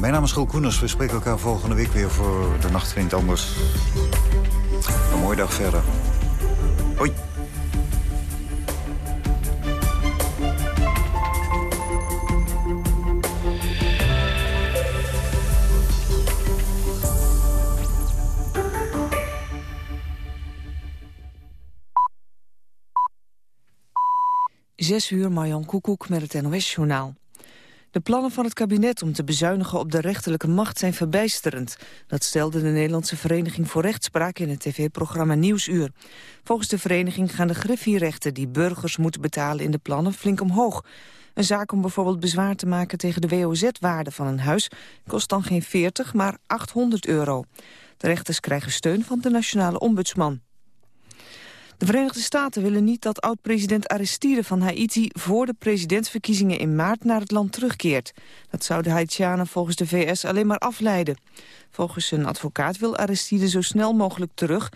Mijn naam is Roel Koeners. We spreken elkaar volgende week weer voor de Nacht Vindt Anders. Een mooie dag verder. Hoi. Zes uur, Marjan Koekoek met het NOS-journaal. De plannen van het kabinet om te bezuinigen op de rechterlijke macht zijn verbijsterend. Dat stelde de Nederlandse Vereniging voor Rechtspraak in het tv-programma Nieuwsuur. Volgens de vereniging gaan de griffierechten die burgers moeten betalen in de plannen flink omhoog. Een zaak om bijvoorbeeld bezwaar te maken tegen de WOZ-waarde van een huis kost dan geen 40, maar 800 euro. De rechters krijgen steun van de nationale ombudsman. De Verenigde Staten willen niet dat oud-president Aristide van Haiti... voor de presidentsverkiezingen in maart naar het land terugkeert. Dat zou de Haitianen volgens de VS alleen maar afleiden. Volgens zijn advocaat wil Aristide zo snel mogelijk terug.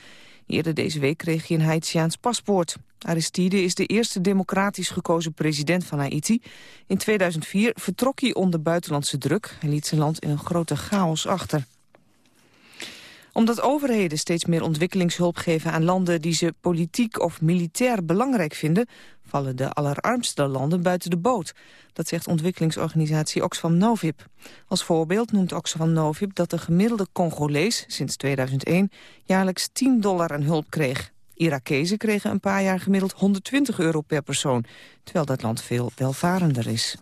Eerder deze week kreeg hij een Haitiaans paspoort. Aristide is de eerste democratisch gekozen president van Haiti. In 2004 vertrok hij onder buitenlandse druk... en liet zijn land in een grote chaos achter omdat overheden steeds meer ontwikkelingshulp geven aan landen die ze politiek of militair belangrijk vinden, vallen de allerarmste landen buiten de boot. Dat zegt ontwikkelingsorganisatie Oxfam Novib. Als voorbeeld noemt Oxfam Novib dat de gemiddelde Congolees sinds 2001 jaarlijks 10 dollar aan hulp kreeg. Irakezen kregen een paar jaar gemiddeld 120 euro per persoon, terwijl dat land veel welvarender is.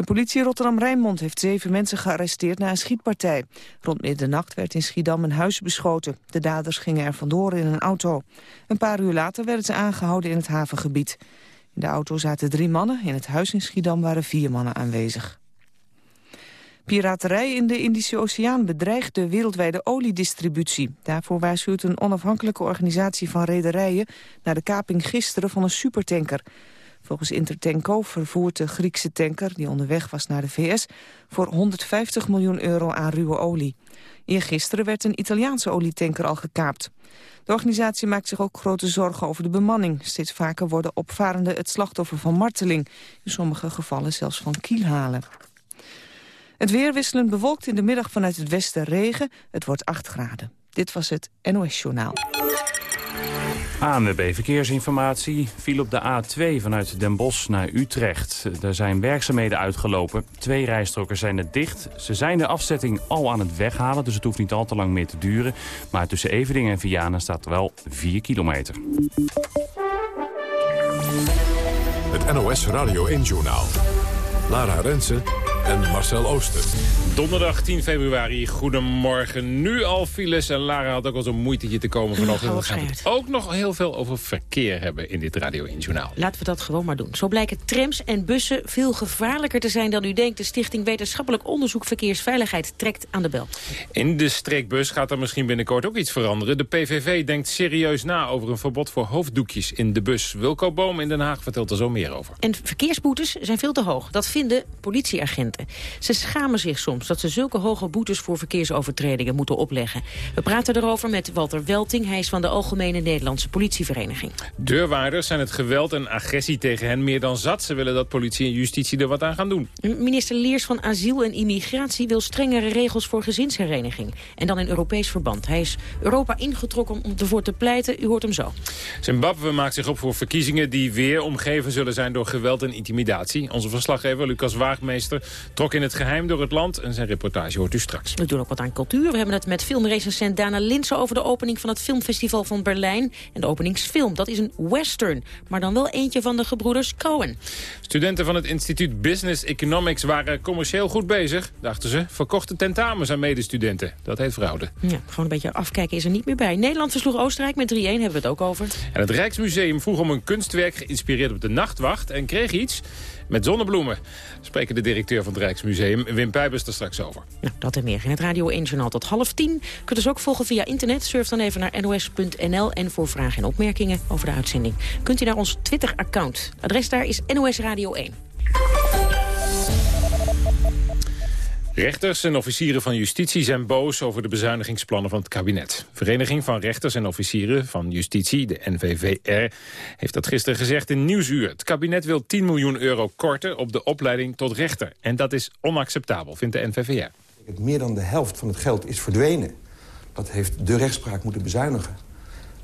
De politie Rotterdam-Rijnmond heeft zeven mensen gearresteerd na een schietpartij. Rond middernacht werd in Schiedam een huis beschoten. De daders gingen er vandoor in een auto. Een paar uur later werden ze aangehouden in het havengebied. In de auto zaten drie mannen. In het huis in Schiedam waren vier mannen aanwezig. Piraterij in de Indische Oceaan bedreigt de wereldwijde oliedistributie. Daarvoor waarschuwt een onafhankelijke organisatie van rederijen... naar de kaping gisteren van een supertanker. Volgens Intertanko vervoert de Griekse tanker, die onderweg was naar de VS... voor 150 miljoen euro aan ruwe olie. Eergisteren werd een Italiaanse olietanker al gekaapt. De organisatie maakt zich ook grote zorgen over de bemanning. Steeds vaker worden opvarenden het slachtoffer van marteling. In sommige gevallen zelfs van kielhalen. Het weer wisselend bewolkt in de middag vanuit het westen regen. Het wordt 8 graden. Dit was het NOS Journaal. ANWB Verkeersinformatie viel op de A2 vanuit Den Bosch naar Utrecht. Er zijn werkzaamheden uitgelopen. Twee rijstroken zijn er dicht. Ze zijn de afzetting al aan het weghalen, dus het hoeft niet al te lang meer te duren. Maar tussen Everdingen en Vianen staat wel 4 kilometer. Het NOS Radio 1-journaal. Lara Rensen en Marcel Ooster. Donderdag 10 februari, goedemorgen. Nu al files en Lara had ook al zo'n moeite te komen vanochtend. We gaan het ook nog heel veel over verkeer hebben in dit Radio 1 Journaal. Laten we dat gewoon maar doen. Zo blijken trams en bussen veel gevaarlijker te zijn dan u denkt. De Stichting Wetenschappelijk Onderzoek Verkeersveiligheid trekt aan de bel. In de streekbus gaat er misschien binnenkort ook iets veranderen. De PVV denkt serieus na over een verbod voor hoofddoekjes in de bus. Wilco Boom in Den Haag vertelt er zo meer over. En verkeersboetes zijn veel te hoog. Dat vinden politieagenten. Ze schamen zich soms dat ze zulke hoge boetes voor verkeersovertredingen moeten opleggen. We praten erover met Walter Welting. Hij is van de Algemene Nederlandse Politievereniging. Deurwaarders zijn het geweld en agressie tegen hen meer dan zat. Ze willen dat politie en justitie er wat aan gaan doen. Minister Leers van Asiel en Immigratie wil strengere regels voor gezinshereniging. En dan in Europees verband. Hij is Europa ingetrokken om ervoor te pleiten. U hoort hem zo. Zimbabwe maakt zich op voor verkiezingen die weer omgeven zullen zijn door geweld en intimidatie. Onze verslaggever Lucas Waagmeester trok in het geheim door het land en zijn reportage hoort u straks. We doen ook wat aan cultuur. We hebben het met filmrecensent Dana Linsen over de opening van het filmfestival van Berlijn. En de openingsfilm, dat is een western, maar dan wel eentje van de gebroeders Cohen. Studenten van het instituut Business Economics waren commercieel goed bezig, dachten ze. Verkochten tentamens aan medestudenten. Dat heet fraude. Ja, gewoon een beetje afkijken is er niet meer bij. Nederland versloeg Oostenrijk met 3-1, hebben we het ook over. En het Rijksmuseum vroeg om een kunstwerk geïnspireerd op de nachtwacht en kreeg iets met zonnebloemen. Spreken de directeur van het Rijksmuseum, Wim Pijbers, er straks over. Nou, dat en meer in het Radio 1 Journaal tot half tien. Kunt dus ook volgen via internet. Surf dan even naar nos.nl. En voor vragen en opmerkingen over de uitzending... kunt u naar ons Twitter-account. Adres daar is NOS Radio 1. Rechters en officieren van justitie zijn boos over de bezuinigingsplannen van het kabinet. Vereniging van Rechters en Officieren van Justitie, de NVVR, heeft dat gisteren gezegd in Nieuwsuur. Het kabinet wil 10 miljoen euro korten op de opleiding tot rechter. En dat is onacceptabel, vindt de NVVR. Meer dan de helft van het geld is verdwenen. Dat heeft de rechtspraak moeten bezuinigen.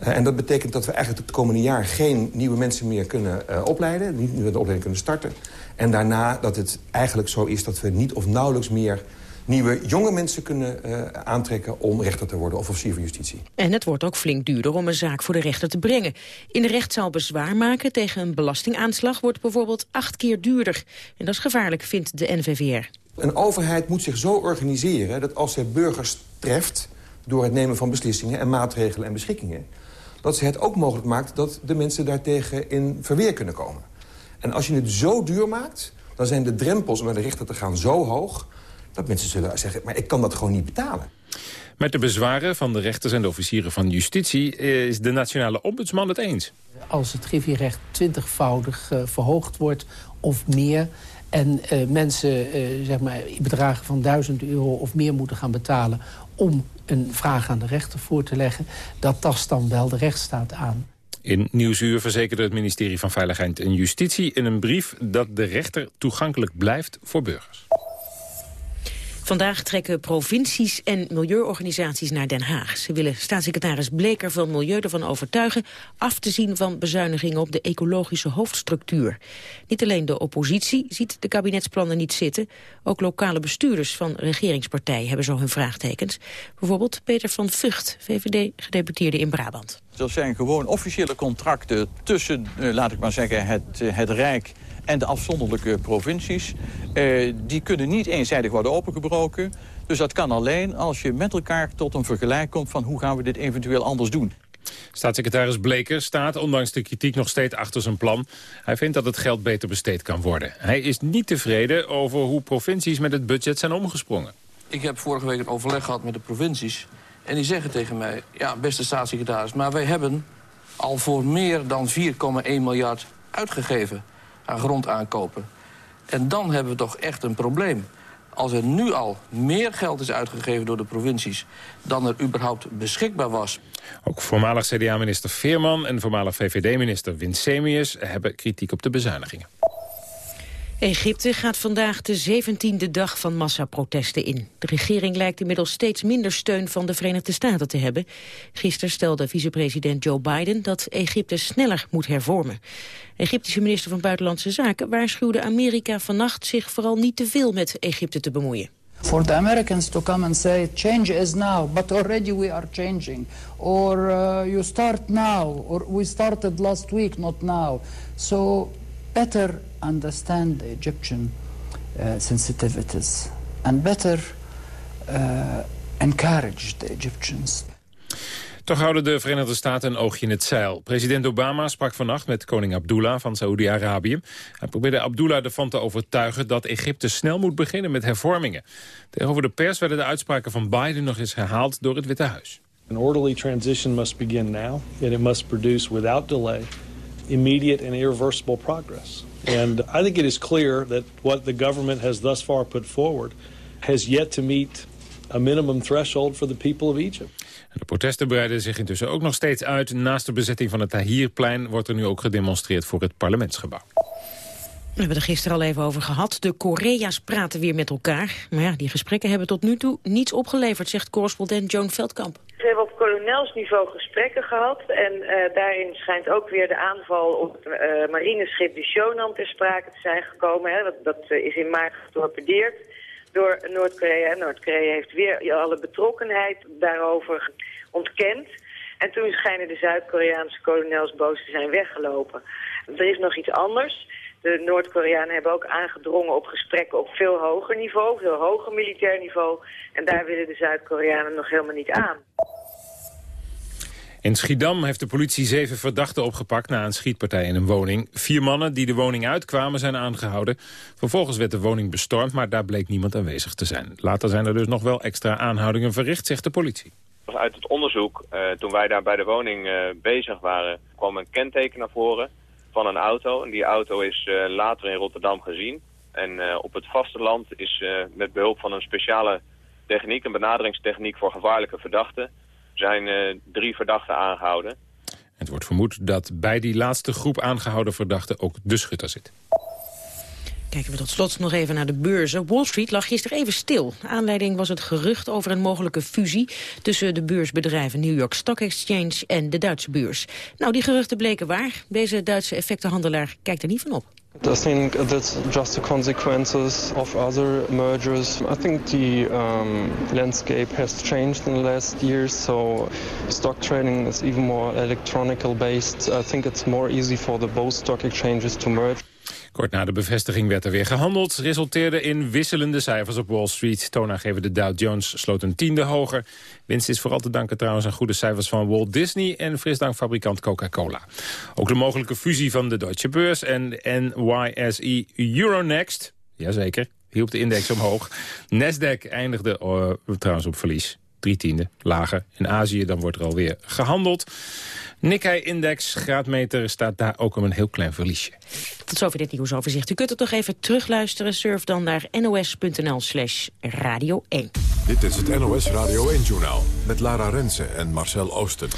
Uh, en dat betekent dat we eigenlijk het komende jaar geen nieuwe mensen meer kunnen uh, opleiden. Niet meer de opleiding kunnen starten. En daarna dat het eigenlijk zo is dat we niet of nauwelijks meer nieuwe jonge mensen kunnen uh, aantrekken om rechter te worden of officier van justitie. En het wordt ook flink duurder om een zaak voor de rechter te brengen. In de rechtszaal bezwaar maken tegen een belastingaanslag wordt bijvoorbeeld acht keer duurder. En dat is gevaarlijk, vindt de NVVR. Een overheid moet zich zo organiseren dat als zij burgers treft door het nemen van beslissingen en maatregelen en beschikkingen dat ze het ook mogelijk maakt dat de mensen daartegen in verweer kunnen komen. En als je het zo duur maakt, dan zijn de drempels om naar de rechter te gaan zo hoog... dat mensen zullen zeggen, maar ik kan dat gewoon niet betalen. Met de bezwaren van de rechters en de officieren van justitie... is de nationale ombudsman het eens. Als het griffierecht twintigvoudig uh, verhoogd wordt of meer... en uh, mensen uh, zeg maar, bedragen van 1000 euro of meer moeten gaan betalen... om een vraag aan de rechter voor te leggen... dat tast dan wel de rechtsstaat aan. In Nieuwsuur verzekerde het ministerie van Veiligheid en Justitie... in een brief dat de rechter toegankelijk blijft voor burgers. Vandaag trekken provincies en milieuorganisaties naar Den Haag. Ze willen staatssecretaris Bleker van Milieu ervan overtuigen... af te zien van bezuinigingen op de ecologische hoofdstructuur. Niet alleen de oppositie ziet de kabinetsplannen niet zitten... ook lokale bestuurders van regeringspartijen hebben zo hun vraagtekens. Bijvoorbeeld Peter van Vught, VVD-gedeputeerde in Brabant. Er zijn gewoon officiële contracten tussen, eh, laat ik maar zeggen, het, het Rijk en de afzonderlijke provincies. Eh, die kunnen niet eenzijdig worden opengebroken. Dus dat kan alleen als je met elkaar tot een vergelijk komt... van hoe gaan we dit eventueel anders doen. Staatssecretaris Bleker staat ondanks de kritiek nog steeds achter zijn plan. Hij vindt dat het geld beter besteed kan worden. Hij is niet tevreden over hoe provincies met het budget zijn omgesprongen. Ik heb vorige week een overleg gehad met de provincies. En die zeggen tegen mij, ja beste staatssecretaris... maar wij hebben al voor meer dan 4,1 miljard uitgegeven aan grond aankopen. En dan hebben we toch echt een probleem. Als er nu al meer geld is uitgegeven door de provincies... dan er überhaupt beschikbaar was. Ook voormalig CDA-minister Veerman en voormalig VVD-minister Winsemius... hebben kritiek op de bezuinigingen. Egypte gaat vandaag de 17e dag van massaprotesten in. De regering lijkt inmiddels steeds minder steun van de Verenigde Staten te hebben. Gisteren stelde vicepresident Joe Biden dat Egypte sneller moet hervormen. Egyptische minister van Buitenlandse Zaken waarschuwde Amerika vannacht zich vooral niet te veel met Egypte te bemoeien. For the Americans to come and say change is now, but already we are changing. Or uh, you start now, or we started last week, not now. So better understand the Egyptian uh, sensitivities and better uh, encourage the Egyptians. Toch houden de Verenigde Staten een oogje in het zeil. President Obama sprak vannacht met koning Abdullah van Saoedi-Arabië. Hij probeerde Abdullah ervan te overtuigen dat Egypte snel moet beginnen met hervormingen. Tegenover de pers werden de uitspraken van Biden nog eens herhaald door het Witte Huis. An orderly transition must begin now, and it must produce without delay immediate and irreversible progress. And I think it is clear that what the government has thus far put forward has yet to meet a minimum threshold for the people of Egypt. De protesten breiden zich intussen ook nog steeds uit. Naast de bezetting van het Tahrirplein wordt er nu ook gedemonstreerd voor het parlementsgebouw. We hebben het er gisteren al even over gehad. De Korea's praten weer met elkaar. Maar ja, die gesprekken hebben tot nu toe niets opgeleverd, zegt correspondent Joan Veldkamp. Ze hebben op kolonelsniveau gesprekken gehad. En uh, daarin schijnt ook weer de aanval op het uh, marineschip de Shonan ter sprake te zijn gekomen. Hè. Dat, dat uh, is in maart getorpedeerd door Noord-Korea. Noord-Korea heeft weer alle betrokkenheid daarover ontkend. En toen schijnen de Zuid-Koreaanse kolonels boos te zijn weggelopen. Er is nog iets anders. De Noord-Koreanen hebben ook aangedrongen op gesprekken op veel hoger niveau, veel hoger militair niveau. En daar willen de Zuid-Koreanen nog helemaal niet aan. In Schiedam heeft de politie zeven verdachten opgepakt na een schietpartij in een woning. Vier mannen die de woning uitkwamen zijn aangehouden. Vervolgens werd de woning bestormd, maar daar bleek niemand aanwezig te zijn. Later zijn er dus nog wel extra aanhoudingen verricht, zegt de politie. Uit het onderzoek, uh, toen wij daar bij de woning uh, bezig waren, kwam een kenteken naar voren van een auto. En die auto is uh, later in Rotterdam gezien. En eh, op het vasteland is eh, met behulp van een speciale techniek, een benaderingstechniek voor gevaarlijke verdachten, zijn eh, drie verdachten aangehouden. Het wordt vermoed dat bij die laatste groep aangehouden verdachten ook de schutter zit. Kijken we tot slot nog even naar de beurzen. Wall Street lag gisteren even stil. Aanleiding was het gerucht over een mogelijke fusie... tussen de beursbedrijven New York Stock Exchange en de Duitse beurs. Nou, die geruchten bleken waar. Deze Duitse effectenhandelaar kijkt er niet van op. I think that's just the consequences of other mergers. I think the um, landscape has changed in the last years, so stock trading is even more electronical based. I think it's more easy for the both stock exchanges to merge. Kort na de bevestiging werd er weer gehandeld. Resulteerde in wisselende cijfers op Wall Street. Toonaangever de Dow Jones sloot een tiende hoger. Winst is vooral te danken trouwens aan goede cijfers van Walt Disney... en frisdrankfabrikant Coca-Cola. Ook de mogelijke fusie van de Deutsche Beurs en NYSE Euronext... jazeker, hielp de index omhoog. Nasdaq eindigde uh, trouwens op verlies. Drie tiende, lager. In Azië dan wordt er alweer gehandeld. Nikkei-index, graadmeter, staat daar ook om een heel klein verliesje. Tot zover dit nieuwsoverzicht. U kunt het nog even terugluisteren. Surf dan naar nos.nl slash radio 1. Dit is het NOS Radio 1-journaal met Lara Rensen en Marcel Oosten.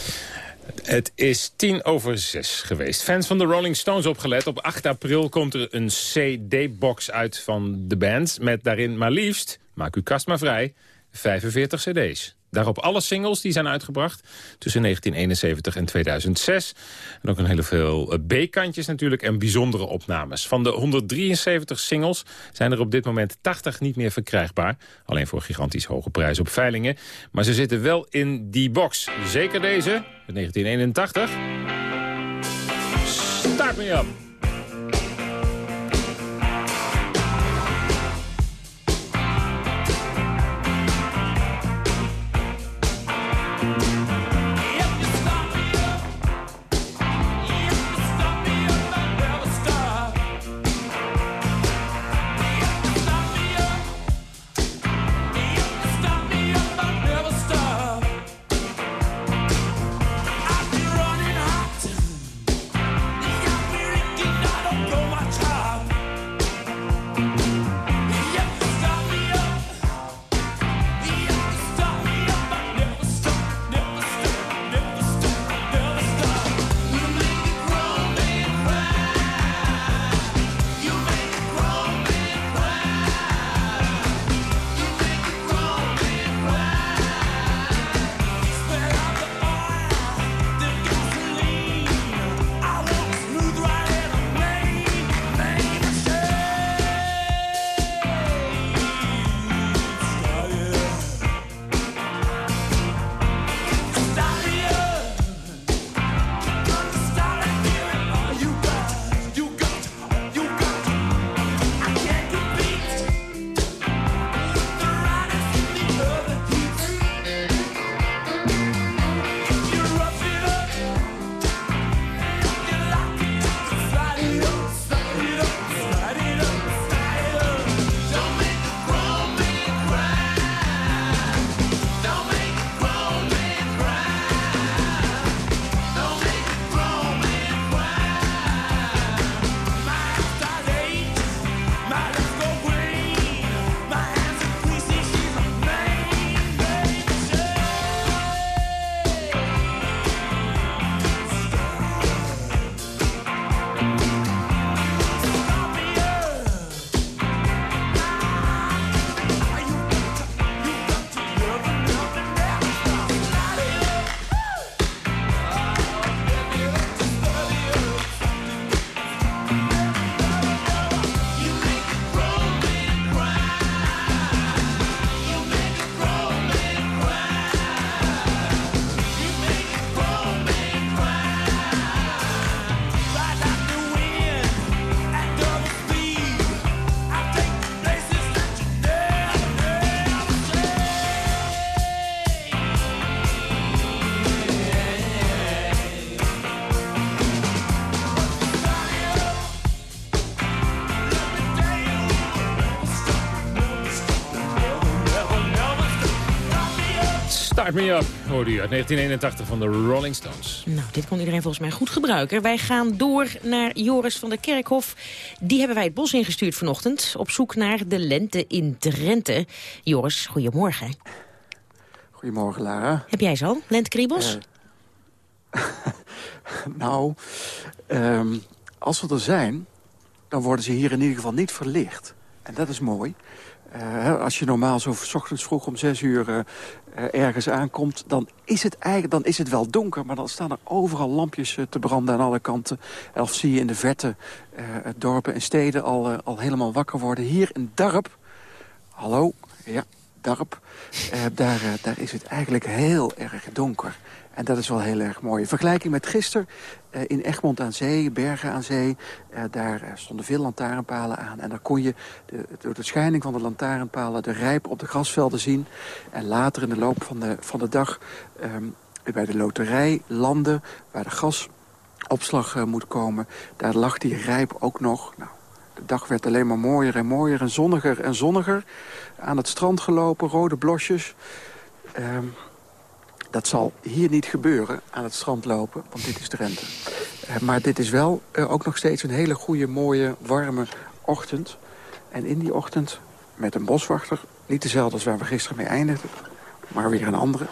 Het is tien over zes geweest. Fans van de Rolling Stones opgelet. Op 8 april komt er een CD-box uit van de band... met daarin maar liefst, maak uw kast maar vrij, 45 cd's. Daarop alle singles die zijn uitgebracht tussen 1971 en 2006. En ook een hele veel eh, B-kantjes natuurlijk en bijzondere opnames. Van de 173 singles zijn er op dit moment 80 niet meer verkrijgbaar. Alleen voor gigantisch hoge prijzen op veilingen. Maar ze zitten wel in die box. Zeker deze, uit 1981. Start me up! Start Me Up, hoorde u uit 1981 van de Rolling Stones. Nou, dit kon iedereen volgens mij goed gebruiken. Wij gaan door naar Joris van der Kerkhof. Die hebben wij het bos ingestuurd vanochtend... op zoek naar de lente in Drenthe. Joris, goedemorgen. Goedemorgen, Lara. Heb jij zo, lentkriebels? Uh, nou, um, als we er zijn, dan worden ze hier in ieder geval niet verlicht. En dat is mooi. Uh, als je normaal zo ochtends vroeg om zes uur uh, ergens aankomt... Dan is, het eigenlijk, dan is het wel donker, maar dan staan er overal lampjes te branden aan alle kanten. Of zie je in de verte dorpen en steden al, al helemaal wakker worden. Hier in Darp, hallo, ja, Darp, daar, daar is het eigenlijk heel erg donker. En dat is wel heel erg mooi. In vergelijking met gisteren uh, in Egmond aan Zee, Bergen aan Zee... Uh, daar stonden veel lantaarnpalen aan. En daar kon je de, door de schijning van de lantaarnpalen... de rijp op de grasvelden zien. En later in de loop van de, van de dag... Um, bij de loterij landen, waar de gasopslag moet komen... daar lag die rijp ook nog... Nou, de dag werd alleen maar mooier en mooier en zonniger en zonniger. Aan het strand gelopen, rode blosjes... Um, dat zal hier niet gebeuren, aan het strand lopen, want dit is Drenthe. Uh, maar dit is wel uh, ook nog steeds een hele goede, mooie, warme ochtend. En in die ochtend, met een boswachter, niet dezelfde als waar we gisteren mee eindigden... maar weer een andere.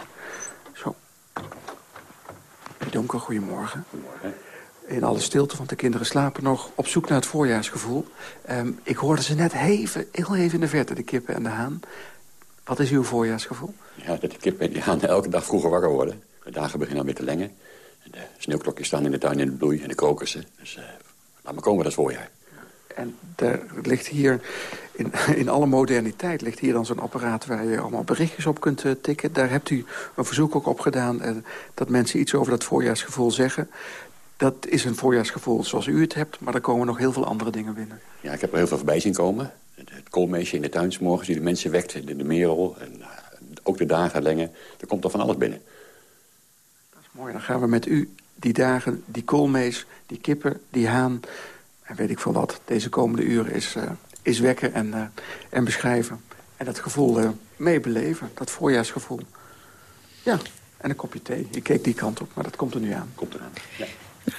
Zo. Donker, goedemorgen. Goedemorgen. In alle stilte, want de kinderen slapen nog op zoek naar het voorjaarsgevoel. Um, ik hoorde ze net even, heel even in de verte, de kippen en de haan. Wat is uw voorjaarsgevoel? Ja, dat de kippen die gaan elke dag vroeger wakker worden. De dagen beginnen al weer te lengen. En de sneeuwklokjes staan in de tuin in de bloei en de krokussen. Dus uh, laat maar komen, dat is voorjaar. En er ligt hier, in, in alle moderniteit, ligt hier dan zo'n apparaat... waar je allemaal berichtjes op kunt uh, tikken. Daar hebt u een verzoek ook op gedaan... Uh, dat mensen iets over dat voorjaarsgevoel zeggen. Dat is een voorjaarsgevoel zoals u het hebt... maar er komen nog heel veel andere dingen binnen. Ja, ik heb er heel veel voorbij zien komen. Het koolmeisje in de tuin morgens die de mensen wekt, de, de merel... En, ook de dagen lengen. Er komt er van alles binnen. Dat is mooi. Dan gaan we met u die dagen, die koolmees, die kippen, die haan... en weet ik veel wat, deze komende uren is, uh, is wekken en, uh, en beschrijven. En dat gevoel uh, meebeleven, dat voorjaarsgevoel. Ja, en een kopje thee. Ik keek die kant op, maar dat komt er nu aan. Komt eraan, ja.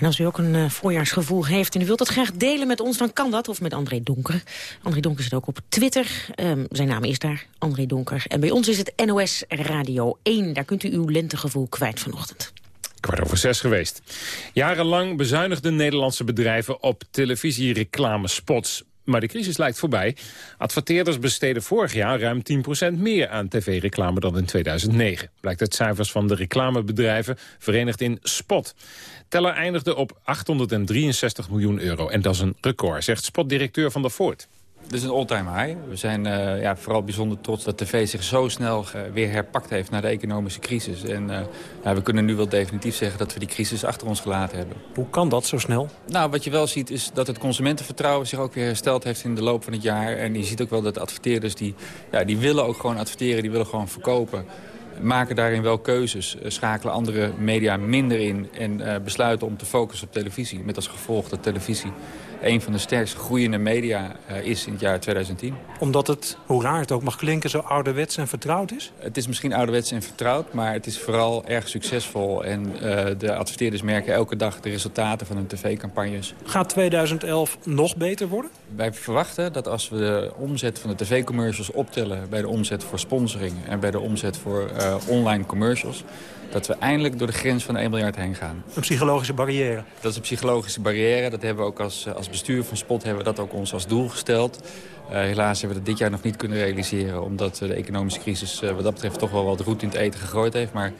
Als u ook een uh, voorjaarsgevoel heeft en u wilt dat graag delen met ons... dan kan dat, of met André Donker. André Donker zit ook op Twitter. Um, zijn naam is daar, André Donker. En bij ons is het NOS Radio 1. Daar kunt u uw lentegevoel kwijt vanochtend. Kwart over zes geweest. Jarenlang bezuinigden Nederlandse bedrijven op televisiereclamespots. Maar de crisis lijkt voorbij. Adverteerders besteden vorig jaar ruim 10% meer aan tv-reclame dan in 2009. Blijkt uit cijfers van de reclamebedrijven verenigd in Spot. Teller eindigde op 863 miljoen euro. En dat is een record, zegt spotdirecteur Van der Voort. Dit is een all-time high. We zijn uh, ja, vooral bijzonder trots dat tv zich zo snel uh, weer herpakt heeft na de economische crisis. En uh, ja, we kunnen nu wel definitief zeggen dat we die crisis achter ons gelaten hebben. Hoe kan dat zo snel? Nou, wat je wel ziet is dat het consumentenvertrouwen zich ook weer hersteld heeft in de loop van het jaar. En je ziet ook wel dat adverteerders die, ja, die willen ook gewoon adverteren, die willen gewoon verkopen maken daarin wel keuzes, schakelen andere media minder in... en besluiten om te focussen op televisie. Met als gevolg dat televisie een van de sterkst groeiende media uh, is in het jaar 2010. Omdat het, hoe raar het ook mag klinken, zo ouderwets en vertrouwd is? Het is misschien ouderwets en vertrouwd, maar het is vooral erg succesvol. En uh, de adverteerders merken elke dag de resultaten van hun tv-campagnes. Gaat 2011 nog beter worden? Wij verwachten dat als we de omzet van de tv-commercials optellen... bij de omzet voor sponsoring en bij de omzet voor uh, online commercials dat we eindelijk door de grens van 1 miljard heen gaan. Een psychologische barrière? Dat is een psychologische barrière. Dat hebben we ook als, als bestuur van Spot hebben we dat ook ons als doel gesteld. Uh, helaas hebben we dat dit jaar nog niet kunnen realiseren... omdat de economische crisis uh, wat dat betreft toch wel wat roet in het eten gegooid heeft. Maar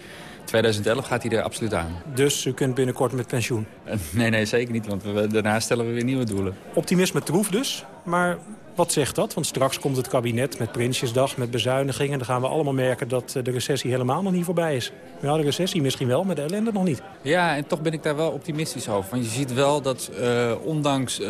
2011 gaat hij er absoluut aan. Dus u kunt binnenkort met pensioen? Uh, nee, nee, zeker niet, want we, daarna stellen we weer nieuwe doelen. Optimisme troef dus, maar wat zegt dat? Want straks komt het kabinet met Prinsjesdag, met bezuinigingen. Dan gaan we allemaal merken dat de recessie helemaal nog niet voorbij is. Ja, de recessie misschien wel, maar de ellende nog niet. Ja, en toch ben ik daar wel optimistisch over. Want je ziet wel dat uh, ondanks uh,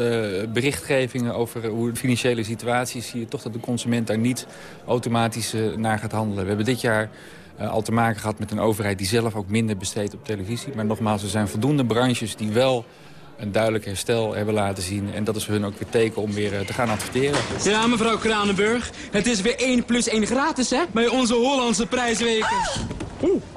berichtgevingen over hoe de financiële situatie zie je toch dat de consument daar niet automatisch naar gaat handelen. We hebben dit jaar al te maken gehad met een overheid die zelf ook minder besteedt op televisie. Maar nogmaals, er zijn voldoende branches die wel een duidelijk herstel hebben laten zien. En dat is voor hun ook weer teken om weer te gaan adverteren. Ja, mevrouw Kranenburg. Het is weer 1 plus 1 gratis, hè? Bij onze Hollandse prijsweken.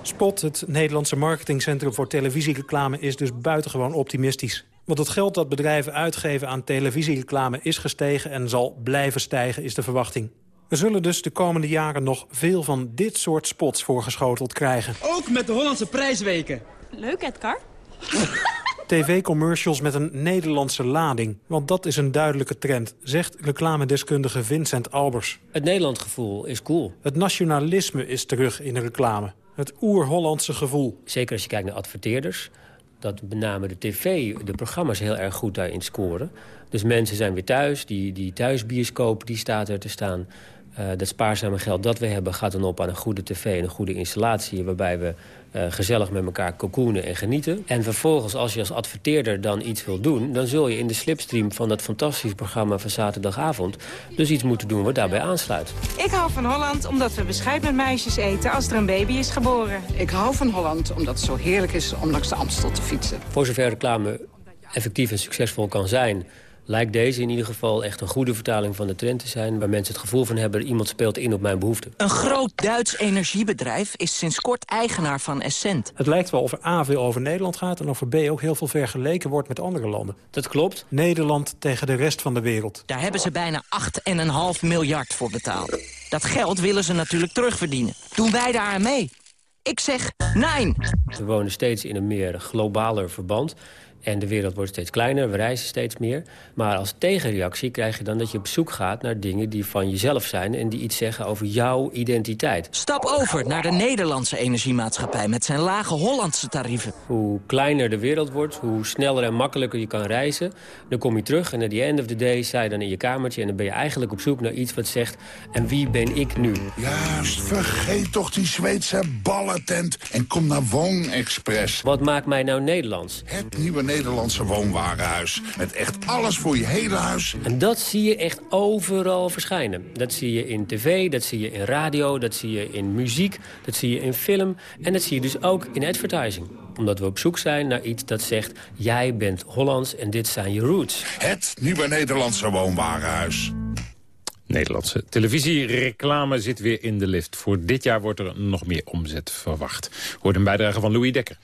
Spot, het Nederlandse marketingcentrum voor televisiereclame... is dus buitengewoon optimistisch. Want het geld dat bedrijven uitgeven aan televisiereclame is gestegen... en zal blijven stijgen, is de verwachting. We zullen dus de komende jaren nog veel van dit soort spots voorgeschoteld krijgen. Ook met de Hollandse prijsweken. Leuk, Edgar. TV-commercials met een Nederlandse lading. Want dat is een duidelijke trend, zegt reclamedeskundige Vincent Albers. Het Nederland gevoel is cool. Het nationalisme is terug in de reclame. Het oer-Hollandse gevoel. Zeker als je kijkt naar adverteerders. Dat met name de tv, de programma's heel erg goed daarin scoren. Dus mensen zijn weer thuis. Die, die thuisbioscoop die staat er te staan. Uh, dat spaarzame geld dat we hebben gaat dan op aan een goede tv en een goede installatie... waarbij we uh, gezellig met elkaar cocoonen en genieten. En vervolgens, als je als adverteerder dan iets wil doen... dan zul je in de slipstream van dat fantastische programma van zaterdagavond... dus iets moeten doen wat daarbij aansluit. Ik hou van Holland omdat we bescheid met meisjes eten als er een baby is geboren. Ik hou van Holland omdat het zo heerlijk is om langs de Amstel te fietsen. Voor zover reclame effectief en succesvol kan zijn lijkt deze in ieder geval echt een goede vertaling van de trend te zijn... waar mensen het gevoel van hebben, iemand speelt in op mijn behoeften. Een groot Duits energiebedrijf is sinds kort eigenaar van Essent. Het lijkt wel of er A veel over Nederland gaat... en of er B ook heel veel vergeleken wordt met andere landen. Dat klopt. Nederland tegen de rest van de wereld. Daar hebben ze bijna 8,5 miljard voor betaald. Dat geld willen ze natuurlijk terugverdienen. Doen wij daar aan mee? Ik zeg nee. We wonen steeds in een meer globaler verband. En de wereld wordt steeds kleiner, we reizen steeds meer. Maar als tegenreactie krijg je dan dat je op zoek gaat naar dingen die van jezelf zijn... en die iets zeggen over jouw identiteit. Stap over naar de Nederlandse energiemaatschappij met zijn lage Hollandse tarieven. Hoe kleiner de wereld wordt, hoe sneller en makkelijker je kan reizen... dan kom je terug en at the end of the day sta je dan in je kamertje... en dan ben je eigenlijk op zoek naar iets wat zegt... en wie ben ik nu? Juist, vergeet toch die Zweedse ballentent en kom naar Woonexpress. Wat maakt mij nou Nederlands? Het nieuwe Nederlandse woonwarenhuis. Met echt alles voor je hele huis. En dat zie je echt overal verschijnen. Dat zie je in tv, dat zie je in radio, dat zie je in muziek, dat zie je in film. En dat zie je dus ook in advertising. Omdat we op zoek zijn naar iets dat zegt... jij bent Hollands en dit zijn je roots. Het nieuwe Nederlandse woonwarenhuis. Nederlandse televisiereclame zit weer in de lift. Voor dit jaar wordt er nog meer omzet verwacht. Hoort een bijdrage van Louis Dekker.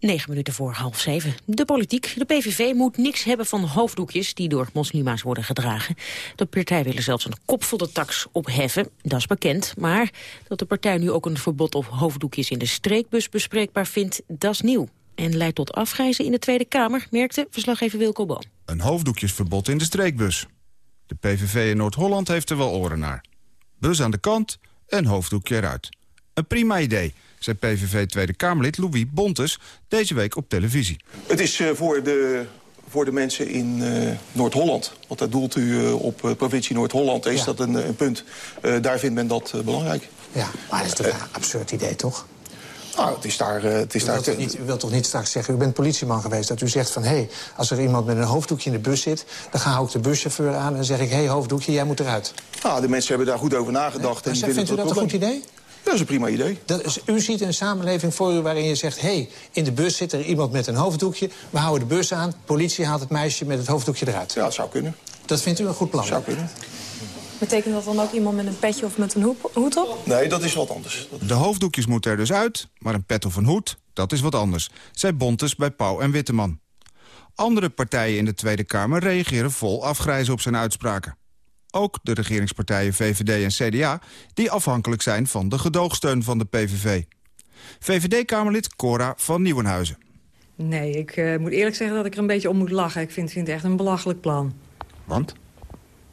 9 minuten voor half zeven. De politiek. De PVV moet niks hebben van hoofddoekjes die door moslima's worden gedragen. De partij wil zelfs een kopvolle tax opheffen, dat is bekend. Maar dat de partij nu ook een verbod op hoofddoekjes in de streekbus bespreekbaar vindt, dat is nieuw. En leidt tot afgrijzen in de Tweede Kamer, merkte verslaggever Wilco Boom. Een hoofddoekjesverbod in de streekbus. De PVV in Noord-Holland heeft er wel oren naar. Bus aan de kant en hoofddoekje eruit. Een prima idee zei PVV Tweede Kamerlid Louis Bontes deze week op televisie. Het is uh, voor, de, voor de mensen in uh, Noord-Holland, want daar doelt u uh, op provincie Noord-Holland, is ja. dat een, een punt. daar vindt men dat belangrijk. Ja, maar dat is toch een absurd idee, toch? Nou, het is daar... Het is u, daar wilt niet, u wilt toch niet straks zeggen, u bent politieman geweest... dat u zegt van, hé, hey, als er iemand met een hoofddoekje in de bus zit... dan ga ik de buschauffeur aan en zeg ik, hé, hey, hoofddoekje, jij moet eruit. Nou, de mensen hebben daar goed over nagedacht. Nee, en vindt u dat, dat een goed idee? Dat is een prima idee. Dat is, u ziet een samenleving voor u waarin je zegt... hé, hey, in de bus zit er iemand met een hoofddoekje. We houden de bus aan. Politie haalt het meisje met het hoofddoekje eruit. Ja, dat zou kunnen. Dat vindt u een goed plan? zou kunnen. Betekent dat dan ook iemand met een petje of met een hoed op? Nee, dat is wat anders. Dat... De hoofddoekjes moeten er dus uit, maar een pet of een hoed, dat is wat anders. Zei Bontes bij Pauw en Witteman. Andere partijen in de Tweede Kamer reageren vol afgrijzen op zijn uitspraken. Ook de regeringspartijen VVD en CDA... die afhankelijk zijn van de gedoogsteun van de PVV. VVD-Kamerlid Cora van Nieuwenhuizen. Nee, ik uh, moet eerlijk zeggen dat ik er een beetje om moet lachen. Ik vind, vind het echt een belachelijk plan. Want?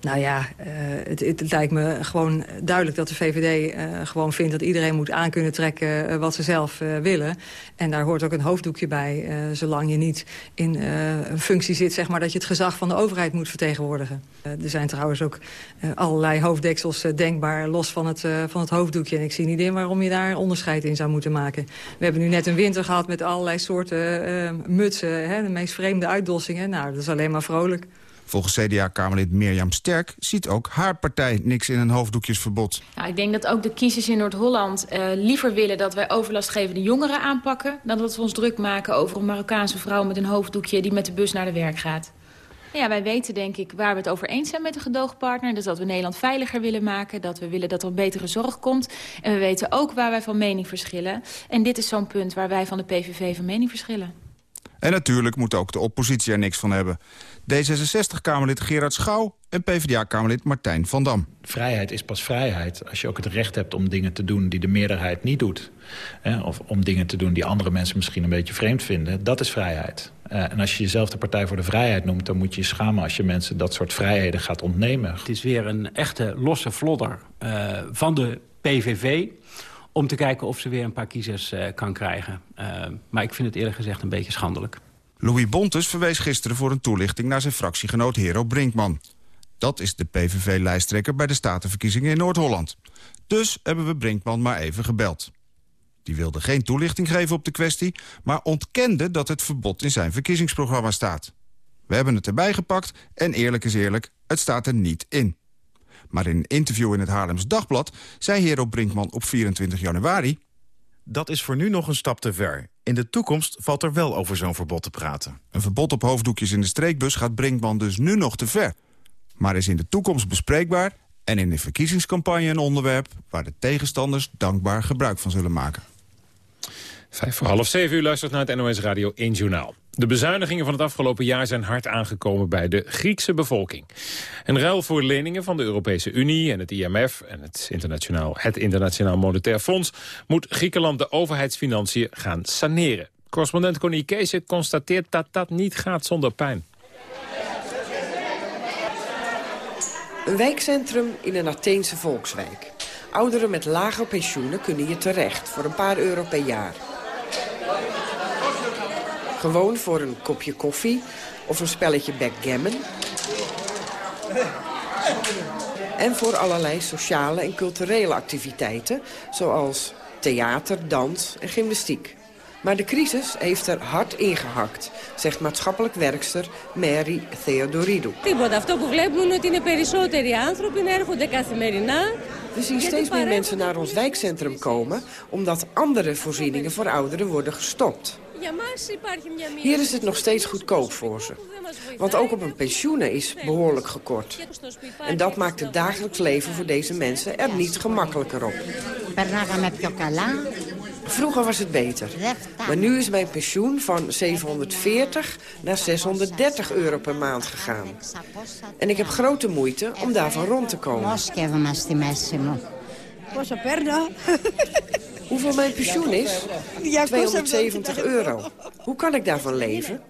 Nou ja, uh, het, het, lijkt me gewoon duidelijk dat de VVD uh, gewoon vindt... dat iedereen moet aan kunnen trekken uh, wat ze zelf willen. En daar hoort ook een hoofddoekje bij, zolang je niet in een functie zit... Zeg maar, dat je het gezag van de overheid moet vertegenwoordigen. er zijn trouwens ook allerlei hoofddeksels denkbaar los van het, van het hoofddoekje. En ik zie niet in waarom je daar onderscheid in zou moeten maken. We hebben nu net een winter gehad met allerlei soorten mutsen. Hè, de meest vreemde uitdossingen. Nou, dat is alleen maar vrolijk. Volgens CDA-Kamerlid Mirjam Sterk ziet ook haar partij niks in een hoofddoekjesverbod. Nou, ik denk dat ook de kiezers in Noord-Holland uh, liever willen dat wij overlastgevende jongeren aanpakken... dan dat we ons druk maken over een Marokkaanse vrouw met een hoofddoekje die met de bus naar de werk gaat. Ja, wij weten denk ik waar we het over eens zijn met de gedoogpartner. Dus dat we Nederland veiliger willen maken. Dat we willen dat er betere zorg komt. En we weten ook waar wij van mening verschillen. En dit is zo'n punt waar wij van de PVV van mening verschillen. En natuurlijk moet ook de oppositie er niks van hebben. D66-Kamerlid Gerard Schouw en PvdA-Kamerlid Martijn van Dam. Vrijheid is pas vrijheid als je ook het recht hebt om dingen te doen die de meerderheid niet doet. Of om dingen te doen die andere mensen misschien een beetje vreemd vinden. Dat is vrijheid. Eh, en als je jezelf de Partij voor de Vrijheid noemt... dan moet je je schamen als je mensen dat soort vrijheden gaat ontnemen. Het is weer een echte losse vlodder uh, van de PVV om te kijken of ze weer een paar kiezers uh, kan krijgen. Uh, maar ik vind het eerlijk gezegd een beetje schandelijk. Louis Bontes verwees gisteren voor een toelichting naar zijn fractiegenoot Hero Brinkman. Dat is de PVV-lijsttrekker bij de statenverkiezingen in Noord-Holland. Dus hebben we Brinkman maar even gebeld. Die wilde geen toelichting geven op de kwestie... maar ontkende dat het verbod in zijn verkiezingsprogramma staat. We hebben het erbij gepakt en eerlijk is eerlijk, het staat er niet in. Maar in een interview in het Haarlems Dagblad zei Hero Brinkman op 24 januari... Dat is voor nu nog een stap te ver. In de toekomst valt er wel over zo'n verbod te praten. Een verbod op hoofddoekjes in de streekbus gaat Brinkman dus nu nog te ver. Maar is in de toekomst bespreekbaar en in de verkiezingscampagne een onderwerp... waar de tegenstanders dankbaar gebruik van zullen maken. Vijf voor half zeven u luistert naar het NOS Radio 1 Journaal. De bezuinigingen van het afgelopen jaar zijn hard aangekomen bij de Griekse bevolking. Een ruil voor leningen van de Europese Unie en het IMF en het Internationaal, het Internationaal Monetair Fonds moet Griekenland de overheidsfinanciën gaan saneren. Correspondent Connie Kees constateert dat dat niet gaat zonder pijn. Een wijkcentrum in een Atheense volkswijk. Ouderen met lage pensioenen kunnen hier terecht voor een paar euro per jaar. Gewoon voor een kopje koffie of een spelletje backgammon. En voor allerlei sociale en culturele activiteiten... zoals theater, dans en gymnastiek. Maar de crisis heeft er hard ingehakt, zegt maatschappelijk werkster Mary Theodoridou. We zien steeds meer mensen naar ons wijkcentrum komen... omdat andere voorzieningen voor ouderen worden gestopt. Hier is het nog steeds goedkoop voor ze. Want ook op een pensioenen is behoorlijk gekort. En dat maakt het dagelijks leven voor deze mensen er niet gemakkelijker op. Vroeger was het beter. Maar nu is mijn pensioen van 740 naar 630 euro per maand gegaan. En ik heb grote moeite om daarvan rond te komen. Hoeveel mijn pensioen is? 270 euro. Hoe kan ik daarvan leven?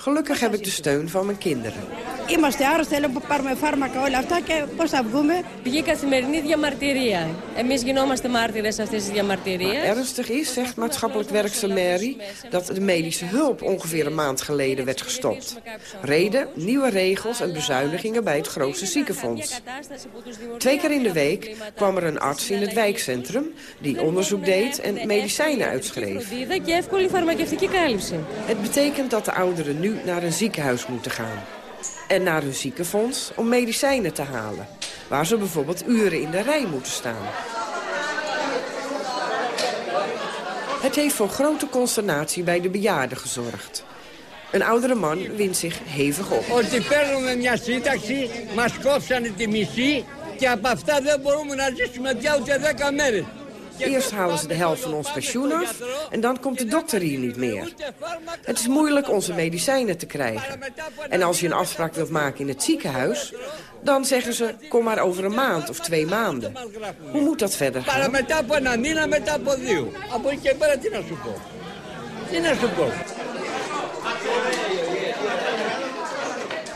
Gelukkig heb ik de steun van mijn kinderen. Είμαστε άρρωστοι, θέλουμε να πάρουμε φάρμακα όλα αυτά και πώς θα βγούμε. Πηγή καθημερινή διαμαρτυρία. Εμείς γινόμαστε μάρτυρες αυτής της διαμαρτυρίας. Ernstig is, zegt maatschappelijk werkster Mary, dat de medische hulp ongeveer een maand geleden werd gestopt. Reden, nieuwe regels en bezuinigingen bij het grootste ziekenfonds. Twee keer in de week kwam er een arts in het wijkcentrum die onderzoek deed en medicijnen uitschreef. Het betekent dat de ouderen nu naar een ziekenhuis moeten gaan en naar hun ziekenfonds om medicijnen te halen. Waar ze bijvoorbeeld uren in de rij moeten staan. Het heeft voor grote consternatie bij de bejaarden gezorgd. Een oudere man wint zich hevig op. Ότι παίρνουμε μια σύνταξη, μας κόψανε τη μισή και από αυτά δεν μπορούμε να ζήσουμε πια ούτε 10 μέρες. Eerst halen ze de helft van ons pensioen af en dan komt de dokter hier niet meer. Het is moeilijk onze medicijnen te krijgen. En als je een afspraak wilt maken in het ziekenhuis... dan zeggen ze, kom maar over een maand of twee maanden. Hoe moet dat verder?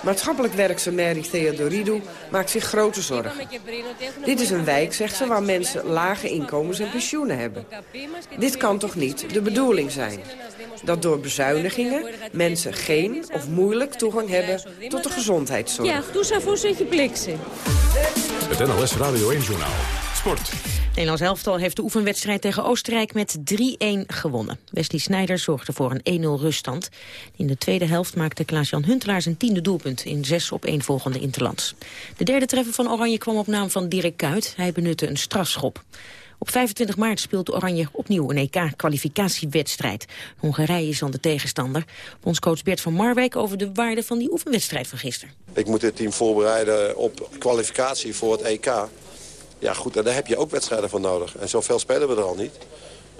Maatschappelijk werkster Mary Theodoridou maakt zich grote zorgen. Dit is een wijk, zegt ze, waar mensen lage inkomens en pensioenen hebben. Dit kan toch niet de bedoeling zijn? Dat door bezuinigingen mensen geen of moeilijk toegang hebben tot de gezondheidszorg. Ja, toesafos je blikse. Het NLS Radio 1 Journaal. Sport. Nederlands elftal heeft de oefenwedstrijd tegen Oostenrijk met 3-1 gewonnen. Wesley Sneijder zorgde voor een 1-0 ruststand. In de tweede helft maakte Klaas-Jan Huntelaar zijn tiende doelpunt... in zes op één volgende interlands. De derde treffer van Oranje kwam op naam van Dirk Kuyt. Hij benutte een strafschop. Op 25 maart speelt Oranje opnieuw een EK-kwalificatiewedstrijd. Hongarije is dan de tegenstander. Bondscoach Bert van Marwijk over de waarde van die oefenwedstrijd van gisteren. Ik moet dit team voorbereiden op kwalificatie voor het EK. Ja goed, daar heb je ook wedstrijden voor nodig. En zoveel spelen we er al niet.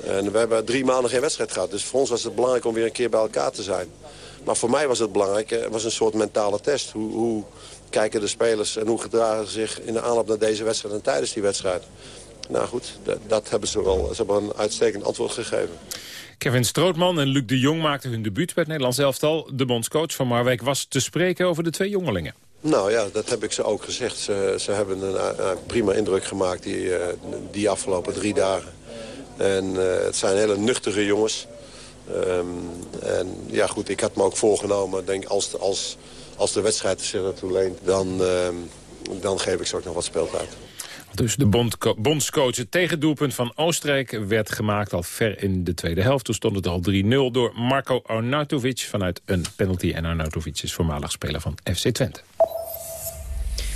En we hebben drie maanden geen wedstrijd gehad. Dus voor ons was het belangrijk om weer een keer bij elkaar te zijn. Maar voor mij was het belangrijk, het was een soort mentale test. Hoe, hoe kijken de spelers en hoe gedragen ze zich in de aanloop naar deze wedstrijd en tijdens die wedstrijd. Nou goed, dat, dat hebben ze wel. Ze hebben een uitstekend antwoord gegeven. Kevin Strootman en Luc de Jong maakten hun debuut bij het Nederlands elftal. De bondscoach van Marwijk was te spreken over de twee jongelingen. Nou ja, dat heb ik ze ook gezegd. Ze, ze hebben een, een prima indruk gemaakt die, eh, die afgelopen drie dagen. En uh, het zijn hele nuchtere jongens. Um, en ja goed, ik had me ook voorgenomen, denk als, als, als de wedstrijd zich ertoe leent, dan, um, dan geef ik ze ook nog wat speeltijd. Dus de bondscoach, het tegendoelpunt van Oostenrijk werd gemaakt al ver in de tweede helft. Toen stond het al 3-0 door Marco Arnautovic vanuit een penalty. En Arnautovic is voormalig speler van FC Twente.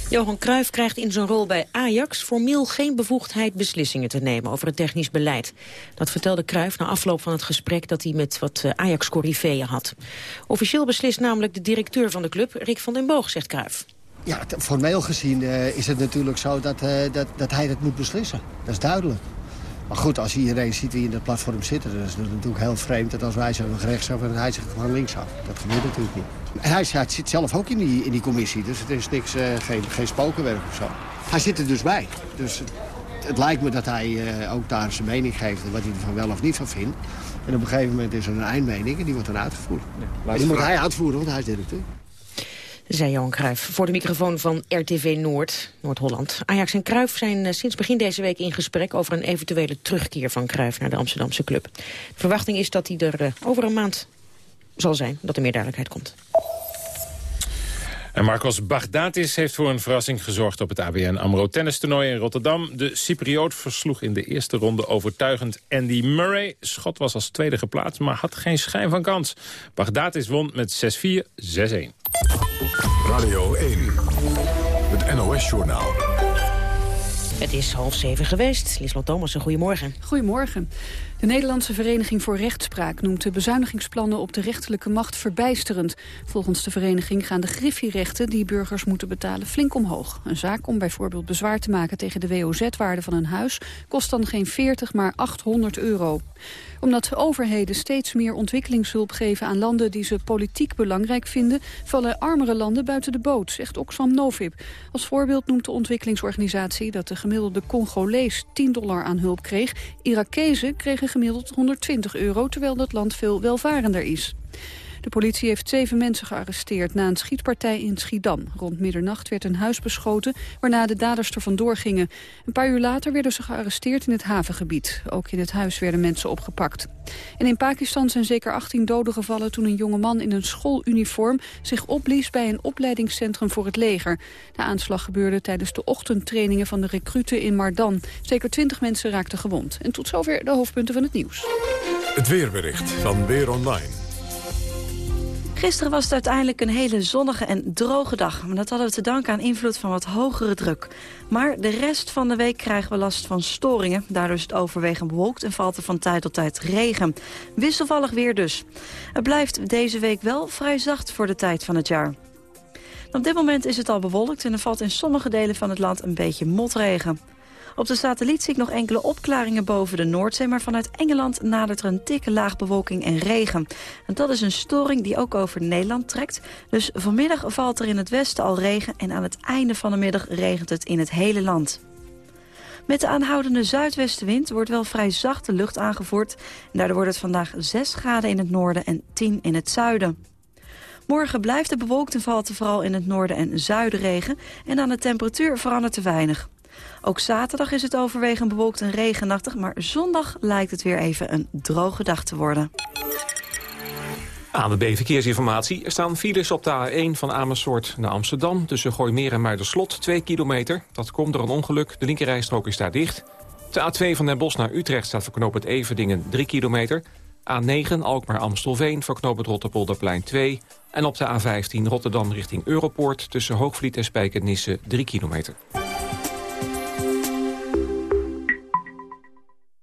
Johan Cruijff krijgt in zijn rol bij Ajax formeel geen bevoegdheid beslissingen te nemen over het technisch beleid. Dat vertelde Cruijff na afloop van het gesprek dat hij met wat eh, Ajax-corriveeën had. Officieel beslist namelijk de directeur van de club, Rick van den Boog, zegt Cruijff. Ja, formeel gezien uh, is het natuurlijk zo dat, uh, dat, dat hij dat moet beslissen. Dat is duidelijk. Maar goed, als iedereen ziet wie in dat platform zit... dan is het natuurlijk heel vreemd dat als wij zeggen rechtsaf en hij zegt gewoon linksaf. Dat gebeurt natuurlijk niet. En hij, hij, zit zelf ook in die, in die commissie, dus het is niks, uh, geen, geen spokenwerk of zo. Hij zit er dus bij. Dus het, het lijkt me dat hij uh, ook daar zijn mening geeft... wat hij ervan wel of niet van vindt. En op een gegeven moment is er een eindmening en die wordt dan uitgevoerd. Ja, die moet hij uitvoeren, want hij is directeur zei Johan Cruijff voor de microfoon van RTV Noord, Noord-Holland. Ajax en Cruijff zijn uh, sinds begin deze week in gesprek... over een eventuele terugkeer van Cruijff naar de Amsterdamse club. De verwachting is dat hij er over een maand zal zijn, dat er meer duidelijkheid komt. En Marcos Baghdatis heeft voor een verrassing gezorgd op het ABN AMRO tennistoernooi in Rotterdam. De Cypriot versloeg in de eerste ronde overtuigend Andy Murray. Schot was als tweede geplaatst, maar had geen schijn van kans. Baghdatis won met 6-4, 6-1. Radio 1, het NOS-journaal. Het is half zeven geweest. Lieslot Thomas, goedemorgen. Goedemorgen. De Nederlandse Vereniging voor Rechtspraak noemt de bezuinigingsplannen op de rechterlijke macht verbijsterend. Volgens de vereniging gaan de griffierechten die burgers moeten betalen flink omhoog. Een zaak om bijvoorbeeld bezwaar te maken tegen de WOZ-waarde van een huis kost dan geen 40 maar 800 euro omdat overheden steeds meer ontwikkelingshulp geven aan landen die ze politiek belangrijk vinden, vallen armere landen buiten de boot, zegt Oxfam Novib. Als voorbeeld noemt de ontwikkelingsorganisatie dat de gemiddelde Congolees 10 dollar aan hulp kreeg. Irakezen kregen gemiddeld 120 euro, terwijl dat land veel welvarender is. De politie heeft zeven mensen gearresteerd na een schietpartij in Schiedam. Rond middernacht werd een huis beschoten, waarna de daders er vandoor gingen. Een paar uur later werden ze gearresteerd in het havengebied. Ook in het huis werden mensen opgepakt. En in Pakistan zijn zeker 18 doden gevallen toen een jongeman in een schooluniform zich opblies bij een opleidingscentrum voor het leger. De aanslag gebeurde tijdens de ochtendtrainingen van de recruten in Mardan. Zeker 20 mensen raakten gewond. En tot zover de hoofdpunten van het nieuws. Het weerbericht van Weer Online. Gisteren was het uiteindelijk een hele zonnige en droge dag. Maar dat hadden we te danken aan invloed van wat hogere druk. Maar de rest van de week krijgen we last van storingen. Daardoor is het overwegend bewolkt en valt er van tijd tot tijd regen. Wisselvallig weer dus. Het blijft deze week wel vrij zacht voor de tijd van het jaar. Op dit moment is het al bewolkt en er valt in sommige delen van het land een beetje motregen. Op de satelliet zie ik nog enkele opklaringen boven de Noordzee... maar vanuit Engeland nadert er een dikke laag bewolking en regen. En dat is een storing die ook over Nederland trekt. Dus vanmiddag valt er in het westen al regen... en aan het einde van de middag regent het in het hele land. Met de aanhoudende zuidwestenwind wordt wel vrij zachte lucht aangevoerd. En daardoor wordt het vandaag 6 graden in het noorden en 10 in het zuiden. Morgen blijft het bewolkt en valt er vooral in het noorden en zuiden regen. En aan de temperatuur verandert te weinig. Ook zaterdag is het overwegend bewolkt en regenachtig... maar zondag lijkt het weer even een droge dag te worden. ANWB Verkeersinformatie. Er staan files op de A1 van Amersfoort naar Amsterdam... tussen Gooimeer en Muiderslot, 2 kilometer. Dat komt door een ongeluk. De linkerrijstrook is daar dicht. De A2 van Den Bosch naar Utrecht staat voor knooppunt Everdingen 3 kilometer. A9 Alkmaar-Amstelveen voor knooppunt Rotterpolderplein 2. En op de A15 Rotterdam richting Europoort... tussen Hoogvliet en Spijkenisse 3 kilometer.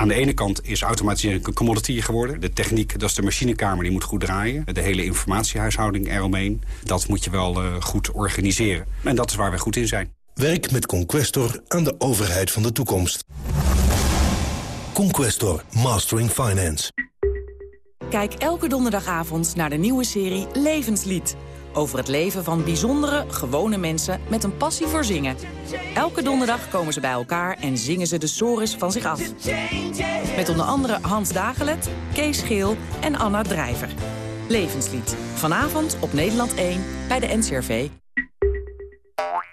Aan de ene kant is automatisering een commodity geworden. De techniek, dat is de machinekamer, die moet goed draaien. De hele informatiehuishouding eromheen, dat moet je wel uh, goed organiseren. En dat is waar we goed in zijn. Werk met Conquestor aan de overheid van de toekomst. Conquestor, Mastering Finance. Kijk elke donderdagavond naar de nieuwe serie Levenslied. Over het leven van bijzondere, gewone mensen met een passie voor zingen. Elke donderdag komen ze bij elkaar en zingen ze de sores van zich af. Met onder andere Hans Dagelet, Kees Geel en Anna Drijver. Levenslied. Vanavond op Nederland 1 bij de NCRV.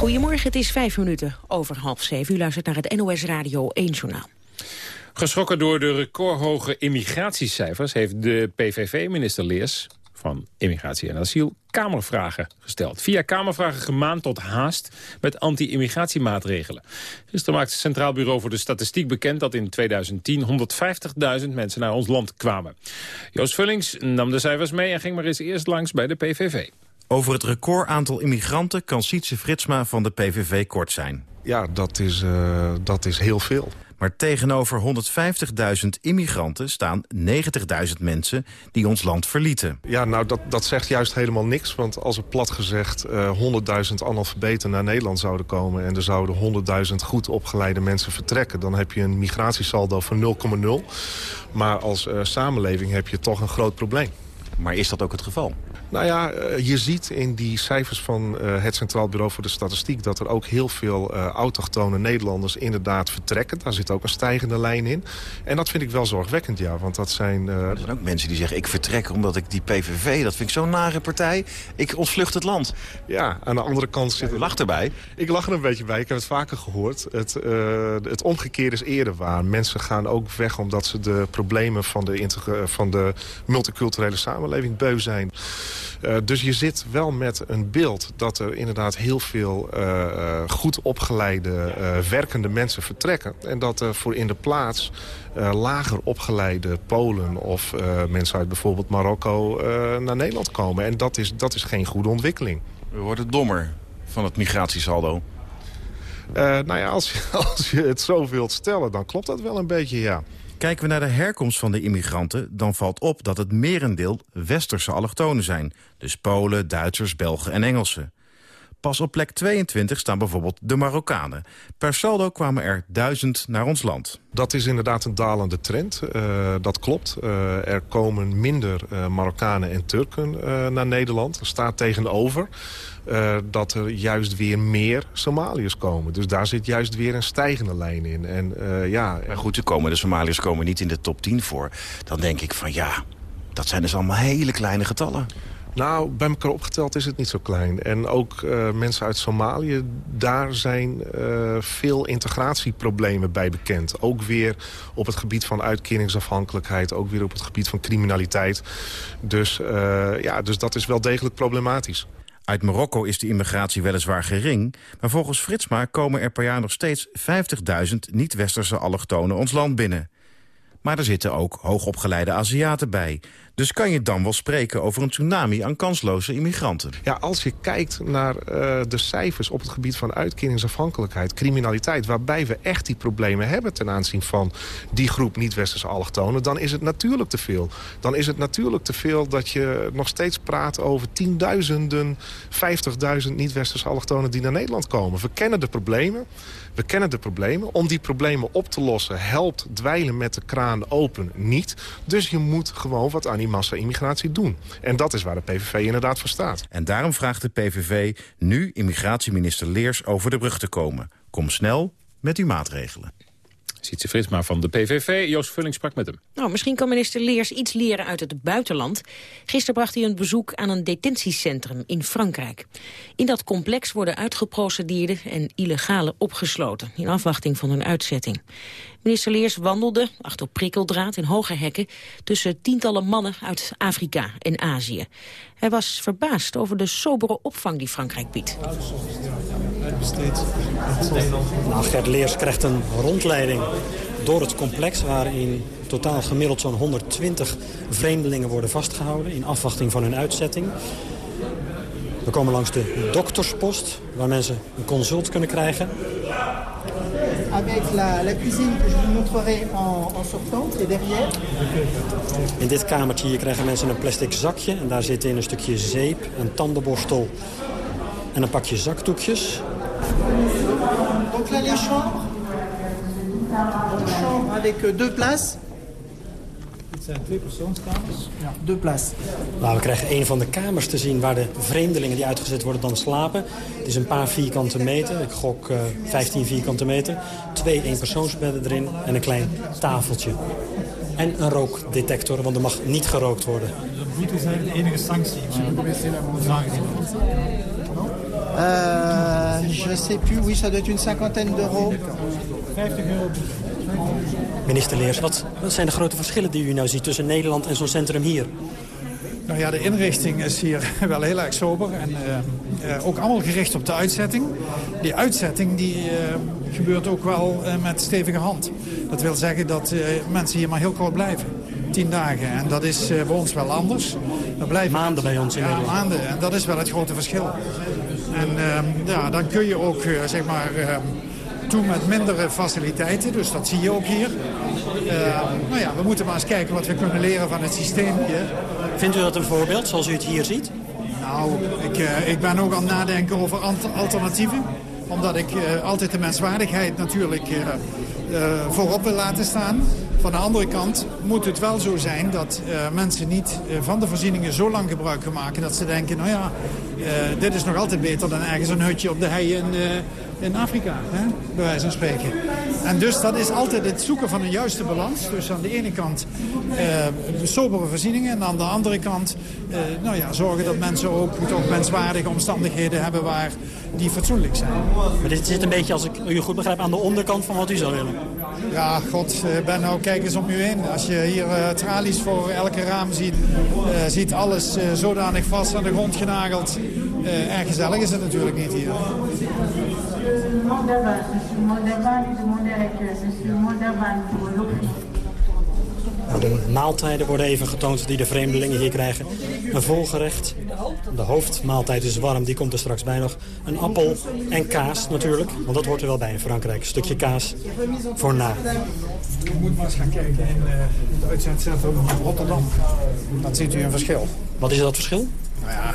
Goedemorgen, het is vijf minuten over half zeven. U luistert naar het NOS Radio 1 Journaal. Geschrokken door de recordhoge immigratiecijfers... heeft de PVV-minister Leers van Immigratie en Asiel Kamervragen gesteld. Via Kamervragen gemaand tot haast met anti-immigratiemaatregelen. Gisteren maakte het Centraal Bureau voor de Statistiek bekend... dat in 2010 150.000 mensen naar ons land kwamen. Joost Vullings nam de cijfers mee en ging maar eens eerst langs bij de PVV. Over het recordaantal immigranten kan Sietse Fritsma van de PVV kort zijn. Ja, dat is, uh, dat is heel veel. Maar tegenover 150.000 immigranten staan 90.000 mensen die ons land verlieten. Ja, nou dat, dat zegt juist helemaal niks. Want als er plat gezegd uh, 100.000 analfabeten naar Nederland zouden komen... en er zouden 100.000 goed opgeleide mensen vertrekken... dan heb je een migratiesaldo van 0,0. Maar als uh, samenleving heb je toch een groot probleem. Maar is dat ook het geval? Nou ja, je ziet in die cijfers van het Centraal Bureau voor de Statistiek... dat er ook heel veel uh, autochtone Nederlanders inderdaad vertrekken. Daar zit ook een stijgende lijn in. En dat vind ik wel zorgwekkend, ja. Want dat zijn... Er zijn ook mensen die zeggen, ik vertrek omdat ik die PVV... dat vind ik zo'n nare partij, ik ontvlucht het land. Ja, aan de andere kant zit... Ja, u lacht erbij. Ik lach er een beetje bij, ik heb het vaker gehoord. Het, uh, het omgekeerde is eerder waar. Mensen gaan ook weg omdat ze de problemen van de, van de multiculturele samenleving beu zijn. Uh, dus je zit wel met een beeld dat er inderdaad heel veel uh, goed opgeleide uh, werkende mensen vertrekken. En dat er voor in de plaats lager opgeleide Polen of mensen uit bijvoorbeeld Marokko naar Nederland komen. En dat is, dat is geen goede ontwikkeling. We worden dommer van het migratiesaldo. nou ja, als je, als je het zo wilt stellen, dan klopt dat wel een beetje, ja. Kijken we naar de herkomst van de immigranten... dan valt op dat het merendeel westerse allochtonen zijn. Dus Polen, Duitsers, Belgen en Engelsen. Pas op plek 22 staan bijvoorbeeld de Marokkanen. Per saldo kwamen er duizend naar ons land. Dat is inderdaad een dalende trend. Uh, dat klopt. Uh, er komen minder uh, Marokkanen en Turken naar Nederland. Er staat tegenover dat er juist weer meer Somaliërs komen. Dus daar zit juist weer een stijgende lijn in. En, ja, maar goed, komen, de Somaliërs komen niet in de top 10 voor. Dan denk ik van ja, dat zijn dus allemaal hele kleine getallen. Nou, bij elkaar opgeteld is het niet zo klein. En ook uh, mensen uit Somalië, daar zijn uh, veel integratieproblemen bij bekend. Ook weer op het gebied van uitkeringsafhankelijkheid. Ook weer op het gebied van criminaliteit. Dus, uh, ja, dus dat is wel degelijk problematisch. Uit Marokko is de immigratie weliswaar gering... maar volgens Fritsma komen er per jaar nog steeds 50.000 niet-westerse allochtonen ons land binnen. Maar er zitten ook hoogopgeleide Aziaten bij. Dus kan je dan wel spreken over een tsunami aan kansloze immigranten? Ja, als je kijkt naar uh, de cijfers op het gebied van uitkeringsafhankelijkheid... criminaliteit, waarbij we echt die problemen hebben... ten aanzien van die groep niet-westerse allochtonen... dan is het natuurlijk te veel. Dan is het natuurlijk te veel dat je nog steeds praat over tienduizenden... 50.000 niet-westerse allochtonen die naar Nederland komen. We kennen de problemen. We kennen de problemen. Om die problemen op te lossen helpt dweilen met de kraan open niet. Dus je moet gewoon wat aan die massa-immigratie doen. En dat is waar de PVV inderdaad voor staat. En daarom vraagt de PVV nu immigratieminister Leers over de brug te komen. Kom snel met uw maatregelen. Sietse Fritsma van de PVV. Joost Vulling sprak met hem. Nou, misschien kan minister Leers iets leren uit het buitenland. Gisteren bracht hij een bezoek aan een detentiecentrum in Frankrijk. In dat complex worden uitgeprocedeerden en illegale opgesloten... in afwachting van hun uitzetting. Minister Leers wandelde, achter prikkeldraad in hoge hekken... tussen tientallen mannen uit Afrika en Azië. Hij was verbaasd over de sobere opvang die Frankrijk biedt. Nou, Gert Leers krijgt een rondleiding door het complex... waarin totaal gemiddeld zo'n 120 vreemdelingen worden vastgehouden... in afwachting van hun uitzetting. We komen langs de dokterspost, waar mensen een consult kunnen krijgen. Avec la, la cuisine que je vous montrerai en, en sortant, c'est derrière. In dit kamertje hier krijgen mensen een plastic zakje... en daar zit in een stukje zeep, een tandenborstel en een pakje zakdoekjes. Donc là, les chambres. Une chambre avec euh, deux places. Het zijn twee persoonskamers. Ja, deux places. Nou, we krijgen een van de kamers te zien waar de vreemdelingen die uitgezet worden dan slapen. Het is een paar vierkante meter, ik gok uh, 15 vierkante meter. Twee eenpersoonsbedden erin en een klein tafeltje. En een rookdetector, want er mag niet gerookt worden. De boete is eigenlijk de enige sanctie. Euh, je sais plus, oui, ça doit être une cinquantaine d'euros. 50 euro. Minister Leers, wat, wat zijn de grote verschillen die u nou ziet tussen Nederland en zo'n centrum hier? Nou ja, de inrichting is hier wel heel erg sober en uh, uh, ook allemaal gericht op de uitzetting. Die uitzetting die, uh, gebeurt ook wel met stevige hand. Dat wil zeggen dat mensen hier maar heel kort blijven. Tien dagen. En dat is bij ons wel anders. Dat blijven maanden bij ons in ja, Nederland. maanden. En dat is wel het grote verschil. En ja, dan kun je ook, zeg maar toe met mindere faciliteiten. Dus dat zie je ook hier. Uh, nou ja, we moeten maar eens kijken wat we kunnen leren van het systeem hier. Vindt u dat een voorbeeld, zoals u het hier ziet? Nou, ik, uh, ik ben ook aan het nadenken over alternatieven. Omdat ik uh, altijd de menswaardigheid natuurlijk voorop wil laten staan. Van de andere kant moet het wel zo zijn dat uh, mensen niet uh, van de voorzieningen zo lang gebruik gaan maken... dat ze denken, nou ja, uh, dit is nog altijd beter dan ergens een hutje op de hei in, in Afrika, hè? bij wijze van spreken. En dus dat is altijd het zoeken van een juiste balans. Dus aan de ene kant sobere voorzieningen en aan de andere kant nou ja, zorgen dat mensen ook toch menswaardige omstandigheden hebben waar die fatsoenlijk zijn. Maar dit zit een beetje, als ik u goed begrijp, aan de onderkant van wat u zou willen. Ja, god, ben nou kijk eens om u heen. Als je hier uh, tralies voor elke raam ziet, uh, ziet alles zodanig vast aan de grond genageld. erg gezellig is het natuurlijk niet hier. De maaltijden worden even getoond die de vreemdelingen hier krijgen. Een volgerecht. De hoofdmaaltijd is warm, die komt er straks bij nog. Een appel en kaas natuurlijk, want dat hoort er wel bij in Frankrijk. Een stukje kaas voor na. U moet maar eens gaan kijken in uh, het uitzendcentrum in Rotterdam. Dan ziet u een verschil. Wat is dat verschil? Nou ja,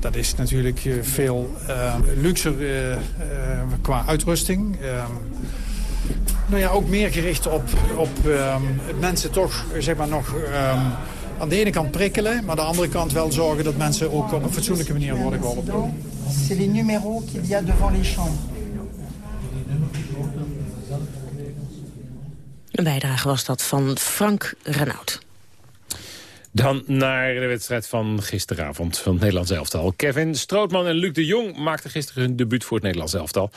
dat is natuurlijk veel uh, luxer uh, uh, qua uitrusting. Nou ja, ook meer gericht op, op mensen toch zeg maar nog aan de ene kant prikkelen, maar aan de andere kant wel zorgen dat mensen ook op een fatsoenlijke manier worden geholpen. C'est les numéros qu'il y a devant les chambres. Een bijdrage was dat van Frank Renaud. Dan naar de wedstrijd van gisteravond van het Nederlands elftal. Kevin Strootman en Luc de Jong maakten gisteren hun debuut voor het Nederlands elftal.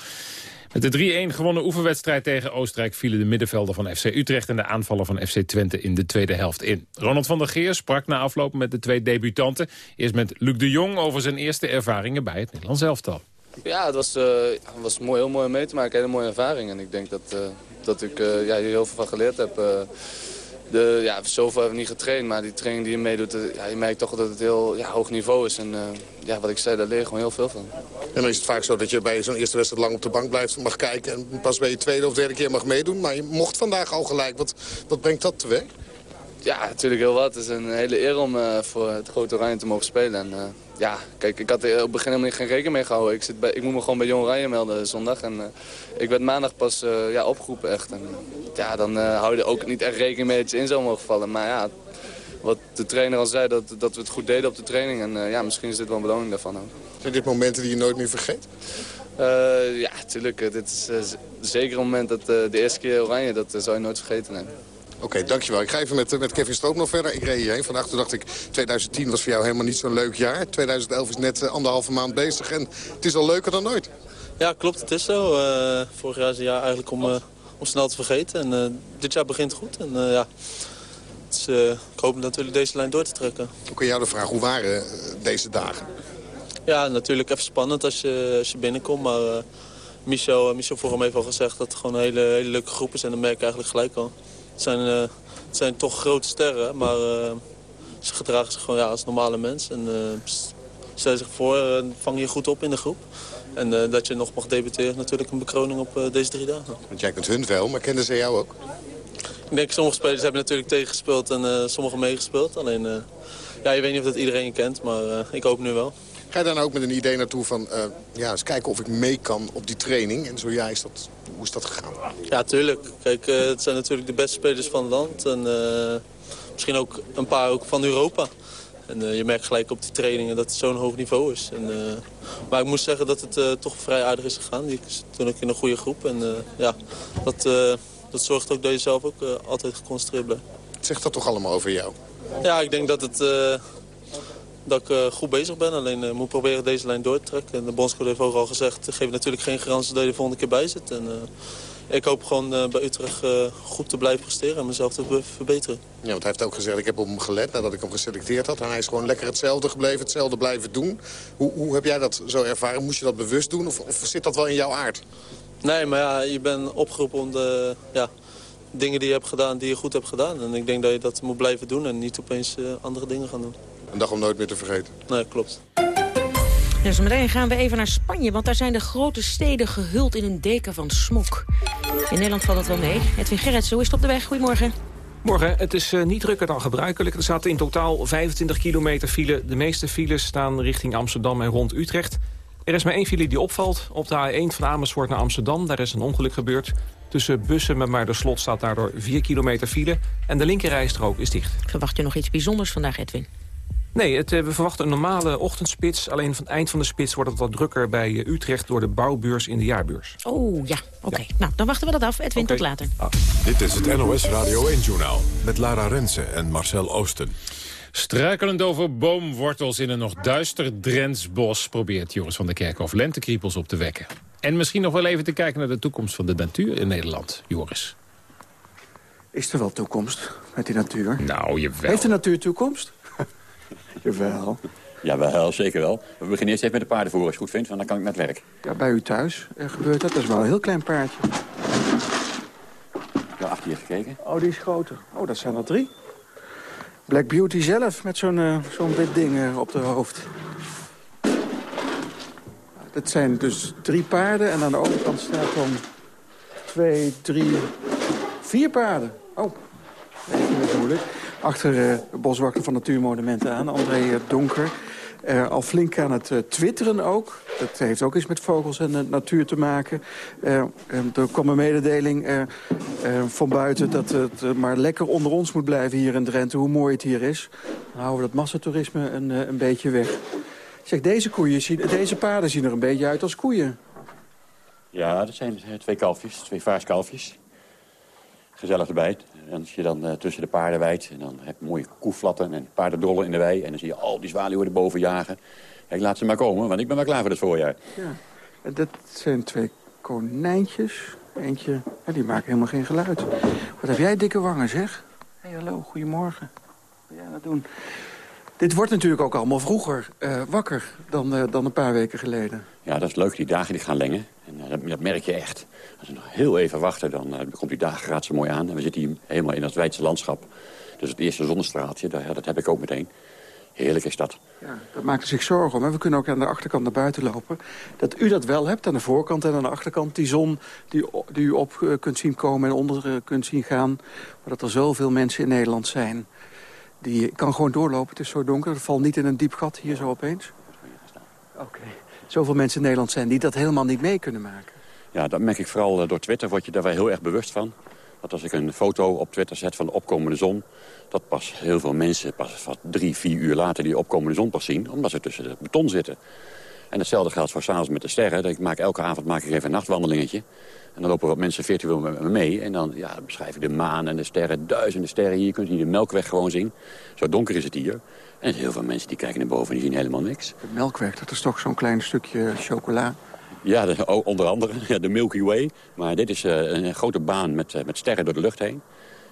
Met de 3-1 gewonnen oefenwedstrijd tegen Oostenrijk... vielen de middenvelder van FC Utrecht en de aanvaller van FC Twente in de tweede helft in. Ronald van der Geer sprak na afloop met de twee debutanten. Eerst met Luc de Jong over zijn eerste ervaringen bij het Nederlands elftal. Ja, het was, uh, was mooi, heel mooi om mee te maken. Hele mooie ervaring. En ik denk dat, uh, dat ik uh, ja, hier heel veel van geleerd heb. De, ja, zoveel hebben we niet getraind, maar die training die je meedoet, ja, je merkt toch dat het heel ja, hoog niveau is. En ja, wat ik zei, daar leer je gewoon heel veel van. En dan is het vaak zo dat je bij zo'n eerste wedstrijd lang op de bank blijft, mag kijken. En pas bij je tweede of derde keer mag meedoen. Maar je mocht vandaag al gelijk. Wat, wat brengt dat teweeg? Ja, natuurlijk heel wat. Het is een hele eer om uh, voor het Grote Oranje te mogen spelen. En, uh, ja, kijk, ik had er op het begin helemaal geen rekening mee gehouden. Ik, zit bij, ik moet me gewoon bij Jong Oranje melden zondag. En uh, ik werd maandag pas ja, opgeroepen echt. En, ja, dan hou je er ook niet echt rekening mee dat je in zou mogen vallen. Maar ja, wat de trainer al zei, dat, dat we het goed deden op de training. En ja, misschien is dit wel een beloning daarvan ook. Zijn dit momenten die je nooit meer vergeet? ja, natuurlijk. dit is zeker een moment dat de eerste keer Oranje, dat zou je nooit vergeten hebben. Oké, dankjewel. Ik ga even met, met Kevin Stroop nog verder. Ik reed hierheen. Vandaag toen dacht ik, 2010 was voor jou helemaal niet zo'n leuk jaar. 2011 is net uh, anderhalve maand bezig en het is al leuker dan ooit. Ja, klopt. Het is zo. Uh, vorig jaar is een jaar eigenlijk om, uh, om snel te vergeten. En dit jaar begint goed. En ja, dus, ik hoop natuurlijk deze lijn door te trekken. Ook aan jou de vraag, hoe waren deze dagen? Ja, natuurlijk even spannend als je, als je binnenkomt. Maar Michel, Michel Vorm heeft al gezegd dat het gewoon een hele, hele leuke groep is. En dat merk ik eigenlijk gelijk al. Het zijn, uh, het zijn toch grote sterren, maar uh, ze gedragen zich gewoon ja, als normale mens. En uh, stellen zich voor, vang je goed op in de groep. En dat je nog mag debuteren natuurlijk een bekroning op deze drie dagen. Want jij kent hun wel, maar kennen ze jou ook? Ik denk, sommige spelers hebben natuurlijk tegengespeeld en sommigen meegespeeld. Alleen, ja, je weet niet of dat iedereen kent, maar ik hoop nu wel. Ga je daar nou ook met een idee naartoe van, uh, ja, eens kijken of ik mee kan op die training? En zo ja, is dat, hoe is dat gegaan? Ja, tuurlijk. Kijk, uh, het zijn natuurlijk de beste spelers van het land. En uh, misschien ook een paar ook van Europa. En je merkt gelijk op die trainingen dat het zo'n hoog niveau is. En, maar ik moet zeggen dat het toch vrij aardig is gegaan. Die toen ik in een goede groep. En ja, dat, dat zorgt ook dat je zelf ook altijd geconcentreerd blijft. Zegt dat toch allemaal over jou? Ja, ik denk dat het dat ik uh, goed bezig ben. Alleen uh, moet proberen deze lijn door te trekken. En de bondscoach heeft ook al gezegd, geef natuurlijk geen garantie dat je de volgende keer bij zit. En, uh, ik hoop gewoon bij Utrecht goed te blijven presteren en mezelf te verbeteren. Ja, want hij heeft ook gezegd, ik heb op hem gelet nadat ik hem geselecteerd had. En hij is gewoon lekker hetzelfde gebleven, hetzelfde blijven doen. Hoe, hoe heb jij dat zo ervaren? Moest je dat bewust doen of, of zit dat wel in jouw aard? Nee, maar ja, je bent opgeroepen om de ja, dingen die je hebt gedaan, die je goed hebt gedaan. En ik denk dat je dat moet blijven doen en niet opeens andere dingen gaan doen. Een dag om nooit meer te vergeten. Nee, klopt. Dus meteen gaan we even naar Spanje, want daar zijn de grote steden gehuld in een deken van smok. In Nederland valt het wel mee. Edwin Gerrits, hoe is het op de weg? Goedemorgen. Morgen, het is uh, niet drukker dan gebruikelijk. Er zaten in totaal 25 kilometer file. De meeste files staan richting Amsterdam en rond Utrecht. Er is maar één file die opvalt. Op de A1 van Amersfoort naar Amsterdam, daar is een ongeluk gebeurd. Tussen bussen met maar de slot staat daardoor 4 kilometer file. En de linkerrijstrook is dicht. Verwacht je nog iets bijzonders vandaag, Edwin? Nee, het, eh, we verwachten een normale ochtendspits. Alleen van het eind van de spits wordt het wat drukker bij eh, Utrecht... door de bouwbeurs in de jaarbeurs. Oh, ja. Oké. Nou, dan wachten we dat af. Edwin, tot later. Ah. Dit is het NOS Radio 1-journaal met Lara Rensen en Marcel Oosten. Struikelend over boomwortels in een nog duister Drents bos... probeert Joris van der Kerkhof lentekriepels op te wekken. En misschien nog wel even te kijken naar de toekomst van de natuur in Nederland. Joris. Is er wel toekomst met die natuur? Nou, je wel. Heeft de natuur toekomst? Jawel. Jawel, zeker wel. We beginnen eerst even met de paardenvoer, als je goed vindt, want dan kan ik naar het werk. Ja, bij u thuis er gebeurt dat. Dat is wel een heel klein paardje. Ja, achter je gekeken. Oh, die is groter. Oh, dat zijn er drie. Black Beauty zelf, met zo'n uh, zo'n wit ding uh, op de hoofd. Dat zijn dus drie paarden en aan de overkant staat dan twee, drie, vier paarden. Oh, dat is moeilijk achter uh, boswachter van Natuurmonumenten aan, André uh, Donker. Uh, al flink aan het twitteren ook. Dat heeft ook iets met vogels en natuur te maken. er kwam een mededeling van buiten dat het maar lekker onder ons moet blijven hier in Drenthe. Hoe mooi het hier is. Dan houden we dat massatoerisme een, een beetje weg. Zeg, deze, koeien zien, deze paarden zien er een beetje uit als koeien. Ja, dat zijn twee kalfjes, twee vaarskalfjes. Gezellig erbij. En als je dan uh, tussen de paarden wijdt, en dan heb je mooie koeflatten en paardendrollen in de wei. En dan zie je al die zwaluwen erboven jagen. Ik laat ze maar komen, want ik ben wel klaar voor het voorjaar. Ja, en dat zijn twee konijntjes. Eentje, ja, die maken helemaal geen geluid. Wat heb jij dikke wangen, zeg? Hé, hey, hallo, goedemorgen. Wat jij nou doen? Dit wordt natuurlijk ook allemaal vroeger uh, wakker dan, uh, dan een paar weken geleden. Ja, dat is leuk. Die dagen die gaan lengen. En uh, dat, dat, merk je echt. Nog heel even wachten, dan komt die dageraad zo mooi aan. En we zitten hier helemaal in het Weidse landschap. Dus het eerste zonnestraaltje, dat, dat heb ik ook meteen. Heerlijk is dat. Ja, dat maakt zich zorgen om. We kunnen ook aan de achterkant naar buiten lopen. Dat u dat wel hebt, aan de voorkant en aan de achterkant. Die zon die, die u op eh, kunt zien komen en onder eh, kunt zien gaan. Maar dat er zoveel mensen in Nederland zijn. Die kan gewoon doorlopen, het is zo donker. Het valt niet in een diep gat hier zo opeens. Oké. Zoveel mensen in Nederland zijn die dat helemaal niet mee kunnen maken. Ja, dat merk ik vooral eh, door Twitter. Word je daar wel heel erg bewust van. Dat als ik een foto op Twitter zet van de opkomende zon... dat pas heel veel mensen pas drie, vier uur later die opkomende zon pas zien... omdat ze tussen het beton zitten. En hetzelfde geldt voor s'avonds met de sterren. Ik maak, elke avond maak ik even een nachtwandelingetje. En dan lopen wat mensen virtueel met me mee. En dan ja, beschrijf ik de maan en de sterren, duizenden sterren hier. Je kunt hier de Melkweg gewoon zien. Zo donker is het hier. En heel veel mensen die kijken naar boven en die zien helemaal niks. De Melkweg, dat is toch zo'n klein stukje chocola? Ja, de, onder andere de Milky Way. Maar dit is uh, een grote baan met, uh, met sterren door de lucht heen.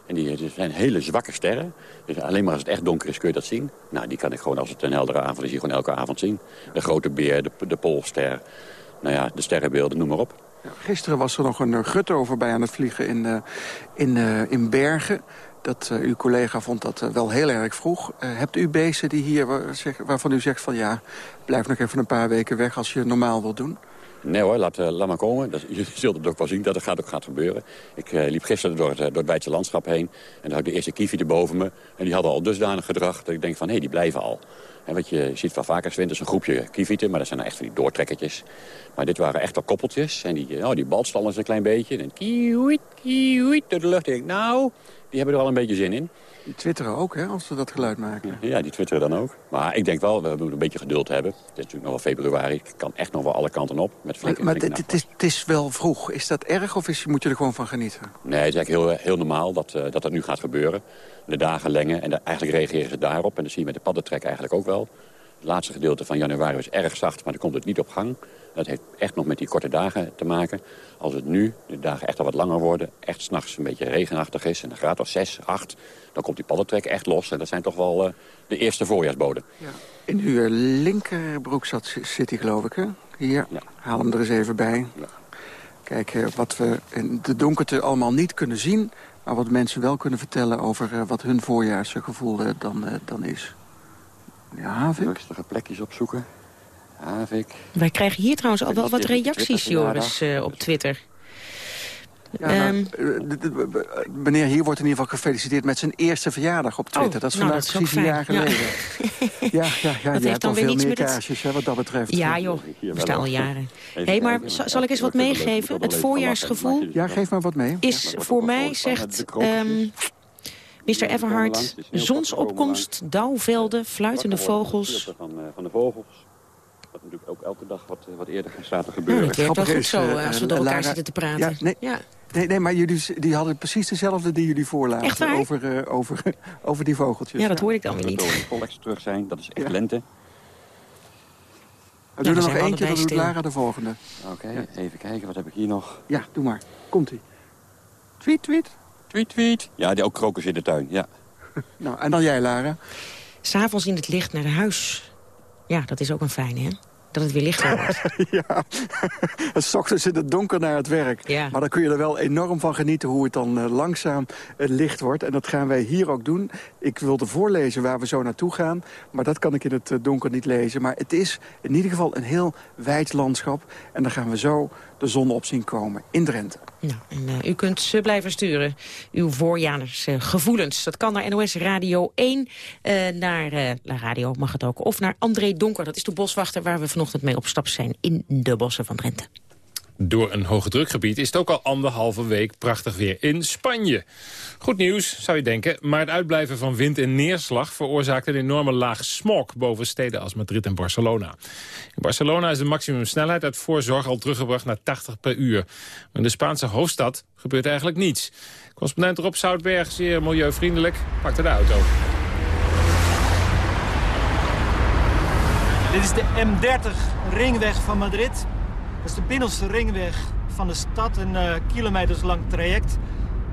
En die zijn hele zwakke sterren. Dus alleen maar als het echt donker is kun je dat zien. Nou, die kan ik gewoon als het een heldere avond is, gewoon elke avond zien. De grote beer, de, de poolster, nou ja, de sterrenbeelden, noem maar op. Gisteren was er nog een gut over bij aan het vliegen in, in, in Bergen. Dat, uw collega vond dat wel heel erg vroeg. Hebt u beesten die hier, zeg, waarvan u zegt van ja, blijf nog even een paar weken weg als je normaal wilt doen? Nee hoor, laat, laat maar komen. Dat, je zult het ook wel zien dat het gaat, ook gaat gebeuren. Ik liep gisteren door het, door het Weidse landschap heen. En daar had ik de eerste kievie boven me. En die hadden al dusdanig gedrag dat ik denk van hé, hey, die blijven al. En wat je ziet wel vaker winters een groepje kievieten, maar dat zijn echt van die doortrekkertjes. Maar dit waren echt al koppeltjes. En die, oh, die balstallen ze een klein beetje. En kieuit, kieuit, door de lucht. En ik, nou, die hebben er al een beetje zin in. Die twitteren ook, hè, als ze dat geluid maken. Ja, die twitteren dan ook. Maar ik denk wel, we moeten een beetje geduld hebben. Het is natuurlijk nog wel februari. Ik kan echt nog wel alle kanten op. Met flinke, maar maar het is, is wel vroeg. Is dat erg of is, moet je er gewoon van genieten? Nee, het is eigenlijk heel, heel normaal dat, uh, dat dat nu gaat gebeuren. De dagen lengen. En de, eigenlijk reageren ze daarop. En dat zie je met de paddentrek eigenlijk ook wel. Het laatste gedeelte van januari was erg zacht, maar dan komt het niet op gang. Dat heeft echt nog met die korte dagen te maken. Als het nu, de dagen echt al wat langer worden... echt s'nachts een beetje regenachtig is, en een graad of 6, 8... dan komt die paddentrek echt los. En dat zijn toch wel uh, de eerste voorjaarsboden. Ja. In uw linkerbroek zat, zit hij, geloof ik, hè? Hier, ja. haal hem er eens even bij. Ja. Kijk, uh, wat we in de donkerte allemaal niet kunnen zien... maar wat mensen wel kunnen vertellen over uh, wat hun voorjaarsgevoel dan, dan is. Ja, Havik. Rustige plekjes opzoeken. Havik. Wij krijgen hier trouwens al wel wat reacties, Joris, uh, op Twitter. Ja, um, nou, meneer hier wordt in ieder geval gefeliciteerd met zijn eerste verjaardag op Twitter. Oh, dat is nou, vandaag dat is precies een jaar geleden. Ja, ja, ja, ja dat je heeft dan weer al veel niets meer met kaarsjes hè, wat dat betreft. Ja joh, we staan al jaren. Hé, hey, maar zal ik eens wat meegeven? Het voorjaarsgevoel Ja, geef maar wat mee. is voor mij, zegt um, Mr. Everhard, zonsopkomst, dauwvelden, fluitende vogels. Van, van de vogels dat natuurlijk ook elke dag wat, wat eerder gaat gebeuren. Ja, dat werkt wel goed zo, uh, als we door elkaar zitten te praten. Ja, nee, ja. nee, nee, maar jullie die hadden precies dezelfde die jullie voorlaten. Echt waar? Over, uh, over, over die vogeltjes. Ja, dat hoorde ik dan weer niet. Dat de volks terug zijn, dat is echt ja. lente. Nou, doe er nog eentje, dan doet Lara de volgende. Oké, okay, ja. even kijken, wat heb ik hier nog? Ja, doe maar. Komt-ie. Tweet, tweet. Tweet, tweet. Ja, die ook krokus in de tuin, ja. nou, en dan jij, Lara. S'avonds in het licht naar huis. Ja, dat is ook een fijne, hè? Dat het weer lichter wordt. ja, het ochtends in het donker naar het werk. Ja. Maar dan kun je er wel enorm van genieten hoe het dan uh, langzaam uh, licht wordt. En dat gaan wij hier ook doen. Ik wilde voorlezen waar we zo naartoe gaan. Maar dat kan ik in het uh, donker niet lezen. Maar het is in ieder geval een heel wijd landschap. En dan gaan we zo de zon op zien komen in Drenthe. Nou, en, uh, u kunt uh, blijven sturen, uw voorjaarsgevoelens. Uh, dat kan naar NOS Radio 1, naar La Radio mag het ook. Of naar André Donker, dat is de boswachter... waar we vanochtend mee op stap zijn in de bossen van Drenthe. Door een hoge drukgebied is het ook al anderhalve week prachtig weer in Spanje. Goed nieuws, zou je denken, maar het uitblijven van wind en neerslag... veroorzaakt een enorme laag smog boven steden als Madrid en Barcelona. In Barcelona is de maximumsnelheid uit voorzorg al teruggebracht naar 80 per uur. Maar in de Spaanse hoofdstad gebeurt eigenlijk niets. Correspondent Rob Zoutberg, zeer milieuvriendelijk, pakte de auto. Dit is de M30, ringweg van Madrid. Dat is de binnenste ringweg van de stad, een uh, kilometers lang traject.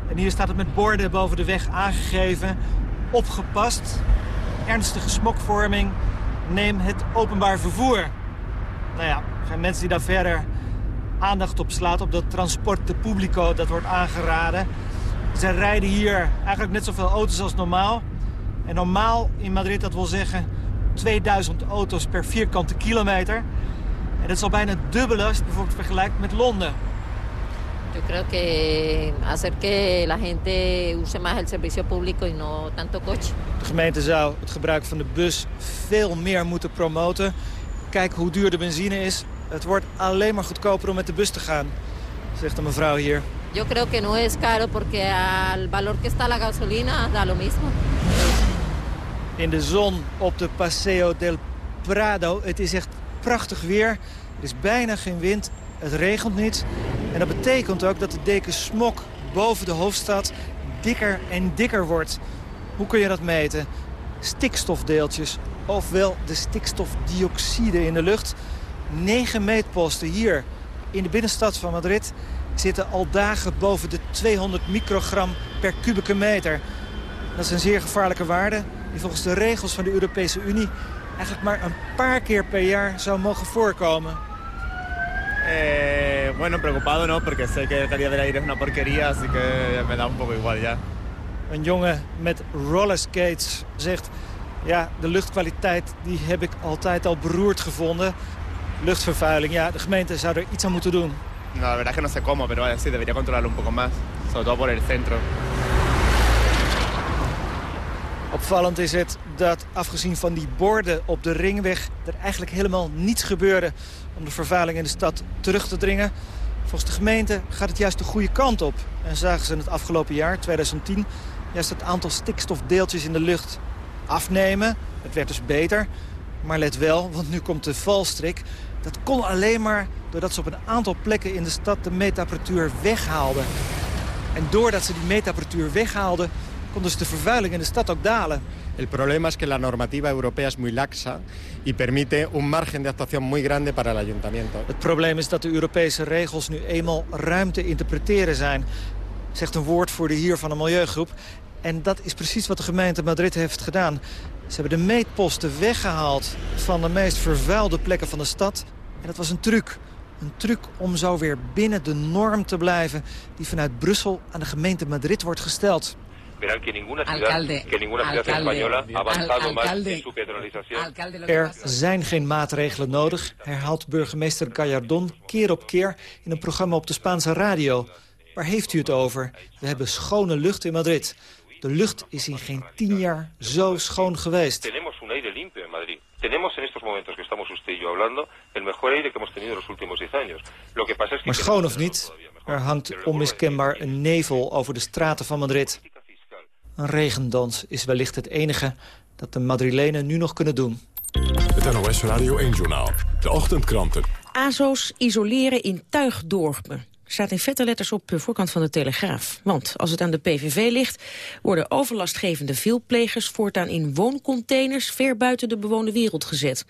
En hier staat het met borden boven de weg aangegeven. Opgepast, ernstige smokvorming, neem het openbaar vervoer. Nou ja, er zijn mensen die daar verder aandacht op slaat, op dat transporte publico dat wordt aangeraden. Ze rijden hier eigenlijk net zoveel auto's als normaal. En normaal in Madrid, dat wil zeggen 2000 auto's per vierkante kilometer. En dat is al bijna dubbele als je het bijvoorbeeld vergelijkt met Londen. Yo creo que hacer que la gente use más el servicio público y no tanto coche. De gemeente zou het gebruik van de bus veel meer moeten promoten. Kijk hoe duur de benzine is. Het wordt alleen maar goedkoper om met de bus te gaan, zegt de mevrouw hier. Yo creo que no es caro porque al valor que está la gasolina da lo mismo. In de zon op de Paseo del Prado. Het is echt prachtig weer. Er is bijna geen wind. Het regent niet. En dat betekent ook dat de deken smok boven de hoofdstad dikker en dikker wordt. Hoe kun je dat meten? Stikstofdeeltjes, ofwel de stikstofdioxide in de lucht. Negen meetposten hier in de binnenstad van Madrid zitten al dagen boven de 200 microgram per kubieke meter. Dat is een zeer gevaarlijke waarde die volgens de regels van de Europese Unie eigenlijk maar een paar keer per jaar zou mogen voorkomen. Eh, bueno, preocupado no, porque sé que el calidad del aire es una porquería, así que me da un poco igual ya. Een jongen met rollerskates zegt... ja, de luchtkwaliteit die heb ik altijd al beroerd gevonden. Luchtvervuiling, ja, de gemeente zou er iets aan moeten doen. No, la verdad es que no sé cómo, pero sí, debería controlarlo un poco más. Sobre todo por el centro. Opvallend is het dat afgezien van die borden op de ringweg... er eigenlijk helemaal niets gebeurde om de vervuiling in de stad terug te dringen. Volgens de gemeente gaat het juist de goede kant op. En zagen ze in het afgelopen jaar, 2010, juist het aantal stikstofdeeltjes in de lucht afnemen. Het werd dus beter. Maar let wel, want nu komt de valstrik. Dat kon alleen maar doordat ze op een aantal plekken in de stad de meetapparatuur weghaalden. En doordat ze die meetapparatuur weghaalden, kon dus de vervuiling in de stad ook dalen. El problema es que la normativa europea es muy laxa y permite un margen de actuación muy grande para el ayuntamiento. Het probleem is dat de Europese regels nu eenmaal ruim te interpreteren zijn, zegt een woordvoerder hier van een milieugroep. En dat is precies wat de gemeente Madrid heeft gedaan. Ze hebben de meetposten weggehaald van de meest vervuilde plekken van de stad. En dat was een truc. Een truc om zo weer binnen de norm te blijven... die vanuit Brussel aan de gemeente Madrid wordt gesteld. Verán que ninguna ciudad, Alcalde, que ninguna ciudad alcalde, española ha avanzado al- más en su petrolización. Er zijn geen maatregelen nodig, herhaalt burgemeester Gallardón keer op keer in een programma op de Spaanse radio. Waar heeft u het over? We hebben schone lucht in Madrid. De lucht is in geen tien jaar zo schoon geweest. Tenemos un aire limpio en Madrid. Tenemos en estos momentos que estamos usted y yo hablando el mejor aire que hemos tenido en los últimos 10 años. Lo que pasa es que Maar schoon of niet, er hangt onmiskenbaar een nevel over de straten van Madrid. Een regendans is wellicht het enige dat de Madrilenen nu nog kunnen doen. Het NOS Radio 1-journaal. De ochtendkranten. AZO's isoleren in tuigdorpen. Staat in vette letters op de voorkant van de Telegraaf. Want als het aan de PVV ligt, worden overlastgevende veelplegers voortaan in wooncontainers ver buiten de bewoonde wereld gezet.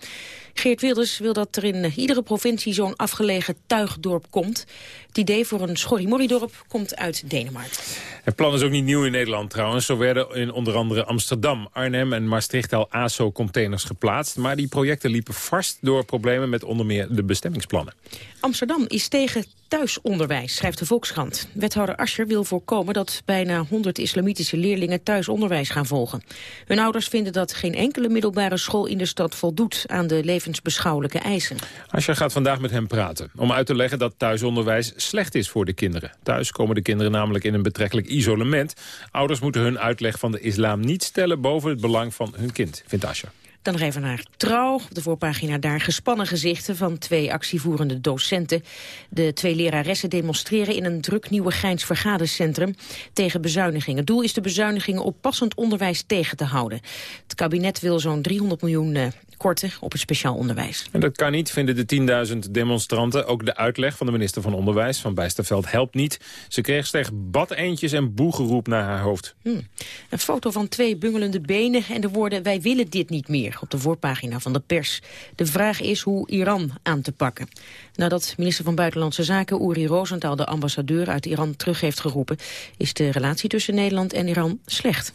Geert Wilders wil dat er in iedere provincie zo'n afgelegen tuigdorp komt. Het idee voor een schorrimorridorp komt uit Denemarken. Het plan is ook niet nieuw in Nederland trouwens. Zo werden in onder andere Amsterdam, Arnhem en Maastricht al ASO-containers geplaatst. Maar die projecten liepen vast door problemen met onder meer de bestemmingsplannen. Amsterdam is tegen thuisonderwijs, schrijft de Volkskrant. Wethouder Ascher wil voorkomen dat bijna 100 islamitische leerlingen thuisonderwijs gaan volgen. Hun ouders vinden dat geen enkele middelbare school in de stad voldoet aan de levensbeschouwelijke eisen. Asja gaat vandaag met hem praten. Om uit te leggen dat thuisonderwijs slecht is voor de kinderen. Thuis komen de kinderen namelijk in een betrekkelijk isolement. Ouders moeten hun uitleg van de islam niet stellen boven het belang van hun kind, vindt Asja. Dan nog even naar Trouw. Op de voorpagina daar gespannen gezichten van twee actievoerende docenten. De twee leraressen demonstreren in een druk nieuwe Geins vergadercentrum tegen bezuinigingen. Het doel is de bezuinigingen op passend onderwijs tegen te houden. Het kabinet wil zo'n 300 miljoen eh, korten op het speciaal onderwijs. En dat kan niet, vinden de 10.000 demonstranten. Ook de uitleg van de minister van Onderwijs, van Bijsterveld, helpt niet. Ze kreeg slechts badeentjes en boegeroep naar haar hoofd. Hmm. Een foto van twee bungelende benen en de woorden... wij willen dit niet meer op de voorpagina van de pers. De vraag is hoe Iran aan te pakken. Nadat minister van Buitenlandse Zaken Uri Rosenthal... de ambassadeur uit Iran terug heeft geroepen... is de relatie tussen Nederland en Iran slecht.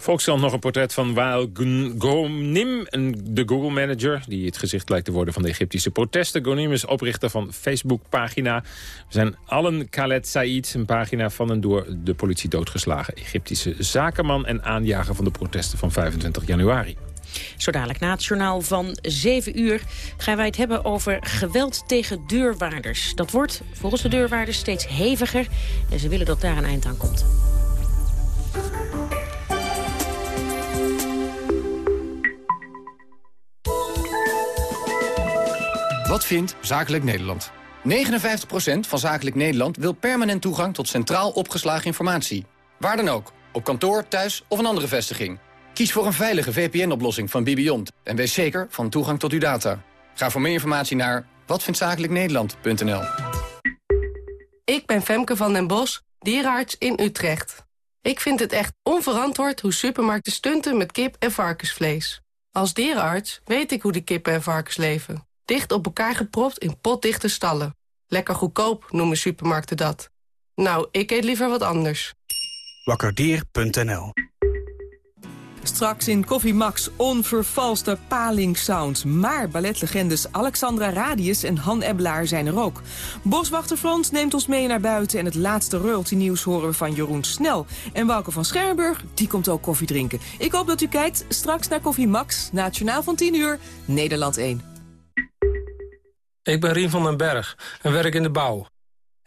Volkskrant nog een portret van Wael Gun- Ghonim, een- Google-manager... die het gezicht lijkt te worden van de Egyptische protesten. Ghonim is oprichter van Facebook-pagina. We zijn allen Khaled Said, een pagina van een door de politie doodgeslagen... Egyptische zakenman en aanjager van de protesten van 25 januari. Zo dadelijk na het journaal van 7 uur gaan wij het hebben over geweld tegen deurwaarders. Dat wordt volgens de deurwaarders steeds heviger en ze willen dat daar een eind aan komt. Wat vindt Zakelijk Nederland? 59% van Zakelijk Nederland wil permanent toegang tot centraal opgeslagen informatie. Waar dan ook, op kantoor, thuis of een andere vestiging. Kies voor een veilige VPN-oplossing van Bibiont en wees zeker van toegang tot uw data. Ga voor meer informatie naar watvindzakelijknederland.nl. Ik ben Femke van den Bos, dierenarts in Utrecht. Ik vind het echt onverantwoord hoe supermarkten stunten met kip en varkensvlees. Als dierenarts weet ik hoe de kippen en varkens leven. Dicht op elkaar gepropt in potdichte stallen. Lekker goedkoop noemen supermarkten dat. Nou, ik eet liever wat anders. Wakkerdier.nl Straks in Koffie Max onvervalste palingsounds. Maar balletlegendes Alexandra Radius en Han Ebbelaar zijn er ook. Boswachter Frans neemt ons mee naar buiten... en het laatste royalty nieuws horen we van Jeroen Snel. En Wouke van Schermburg, die komt ook koffie drinken. Ik hoop dat u kijkt straks naar Koffie Max, nationaal van 10 uur, Nederland 1. Ik ben Rien van den Berg en werk in de bouw.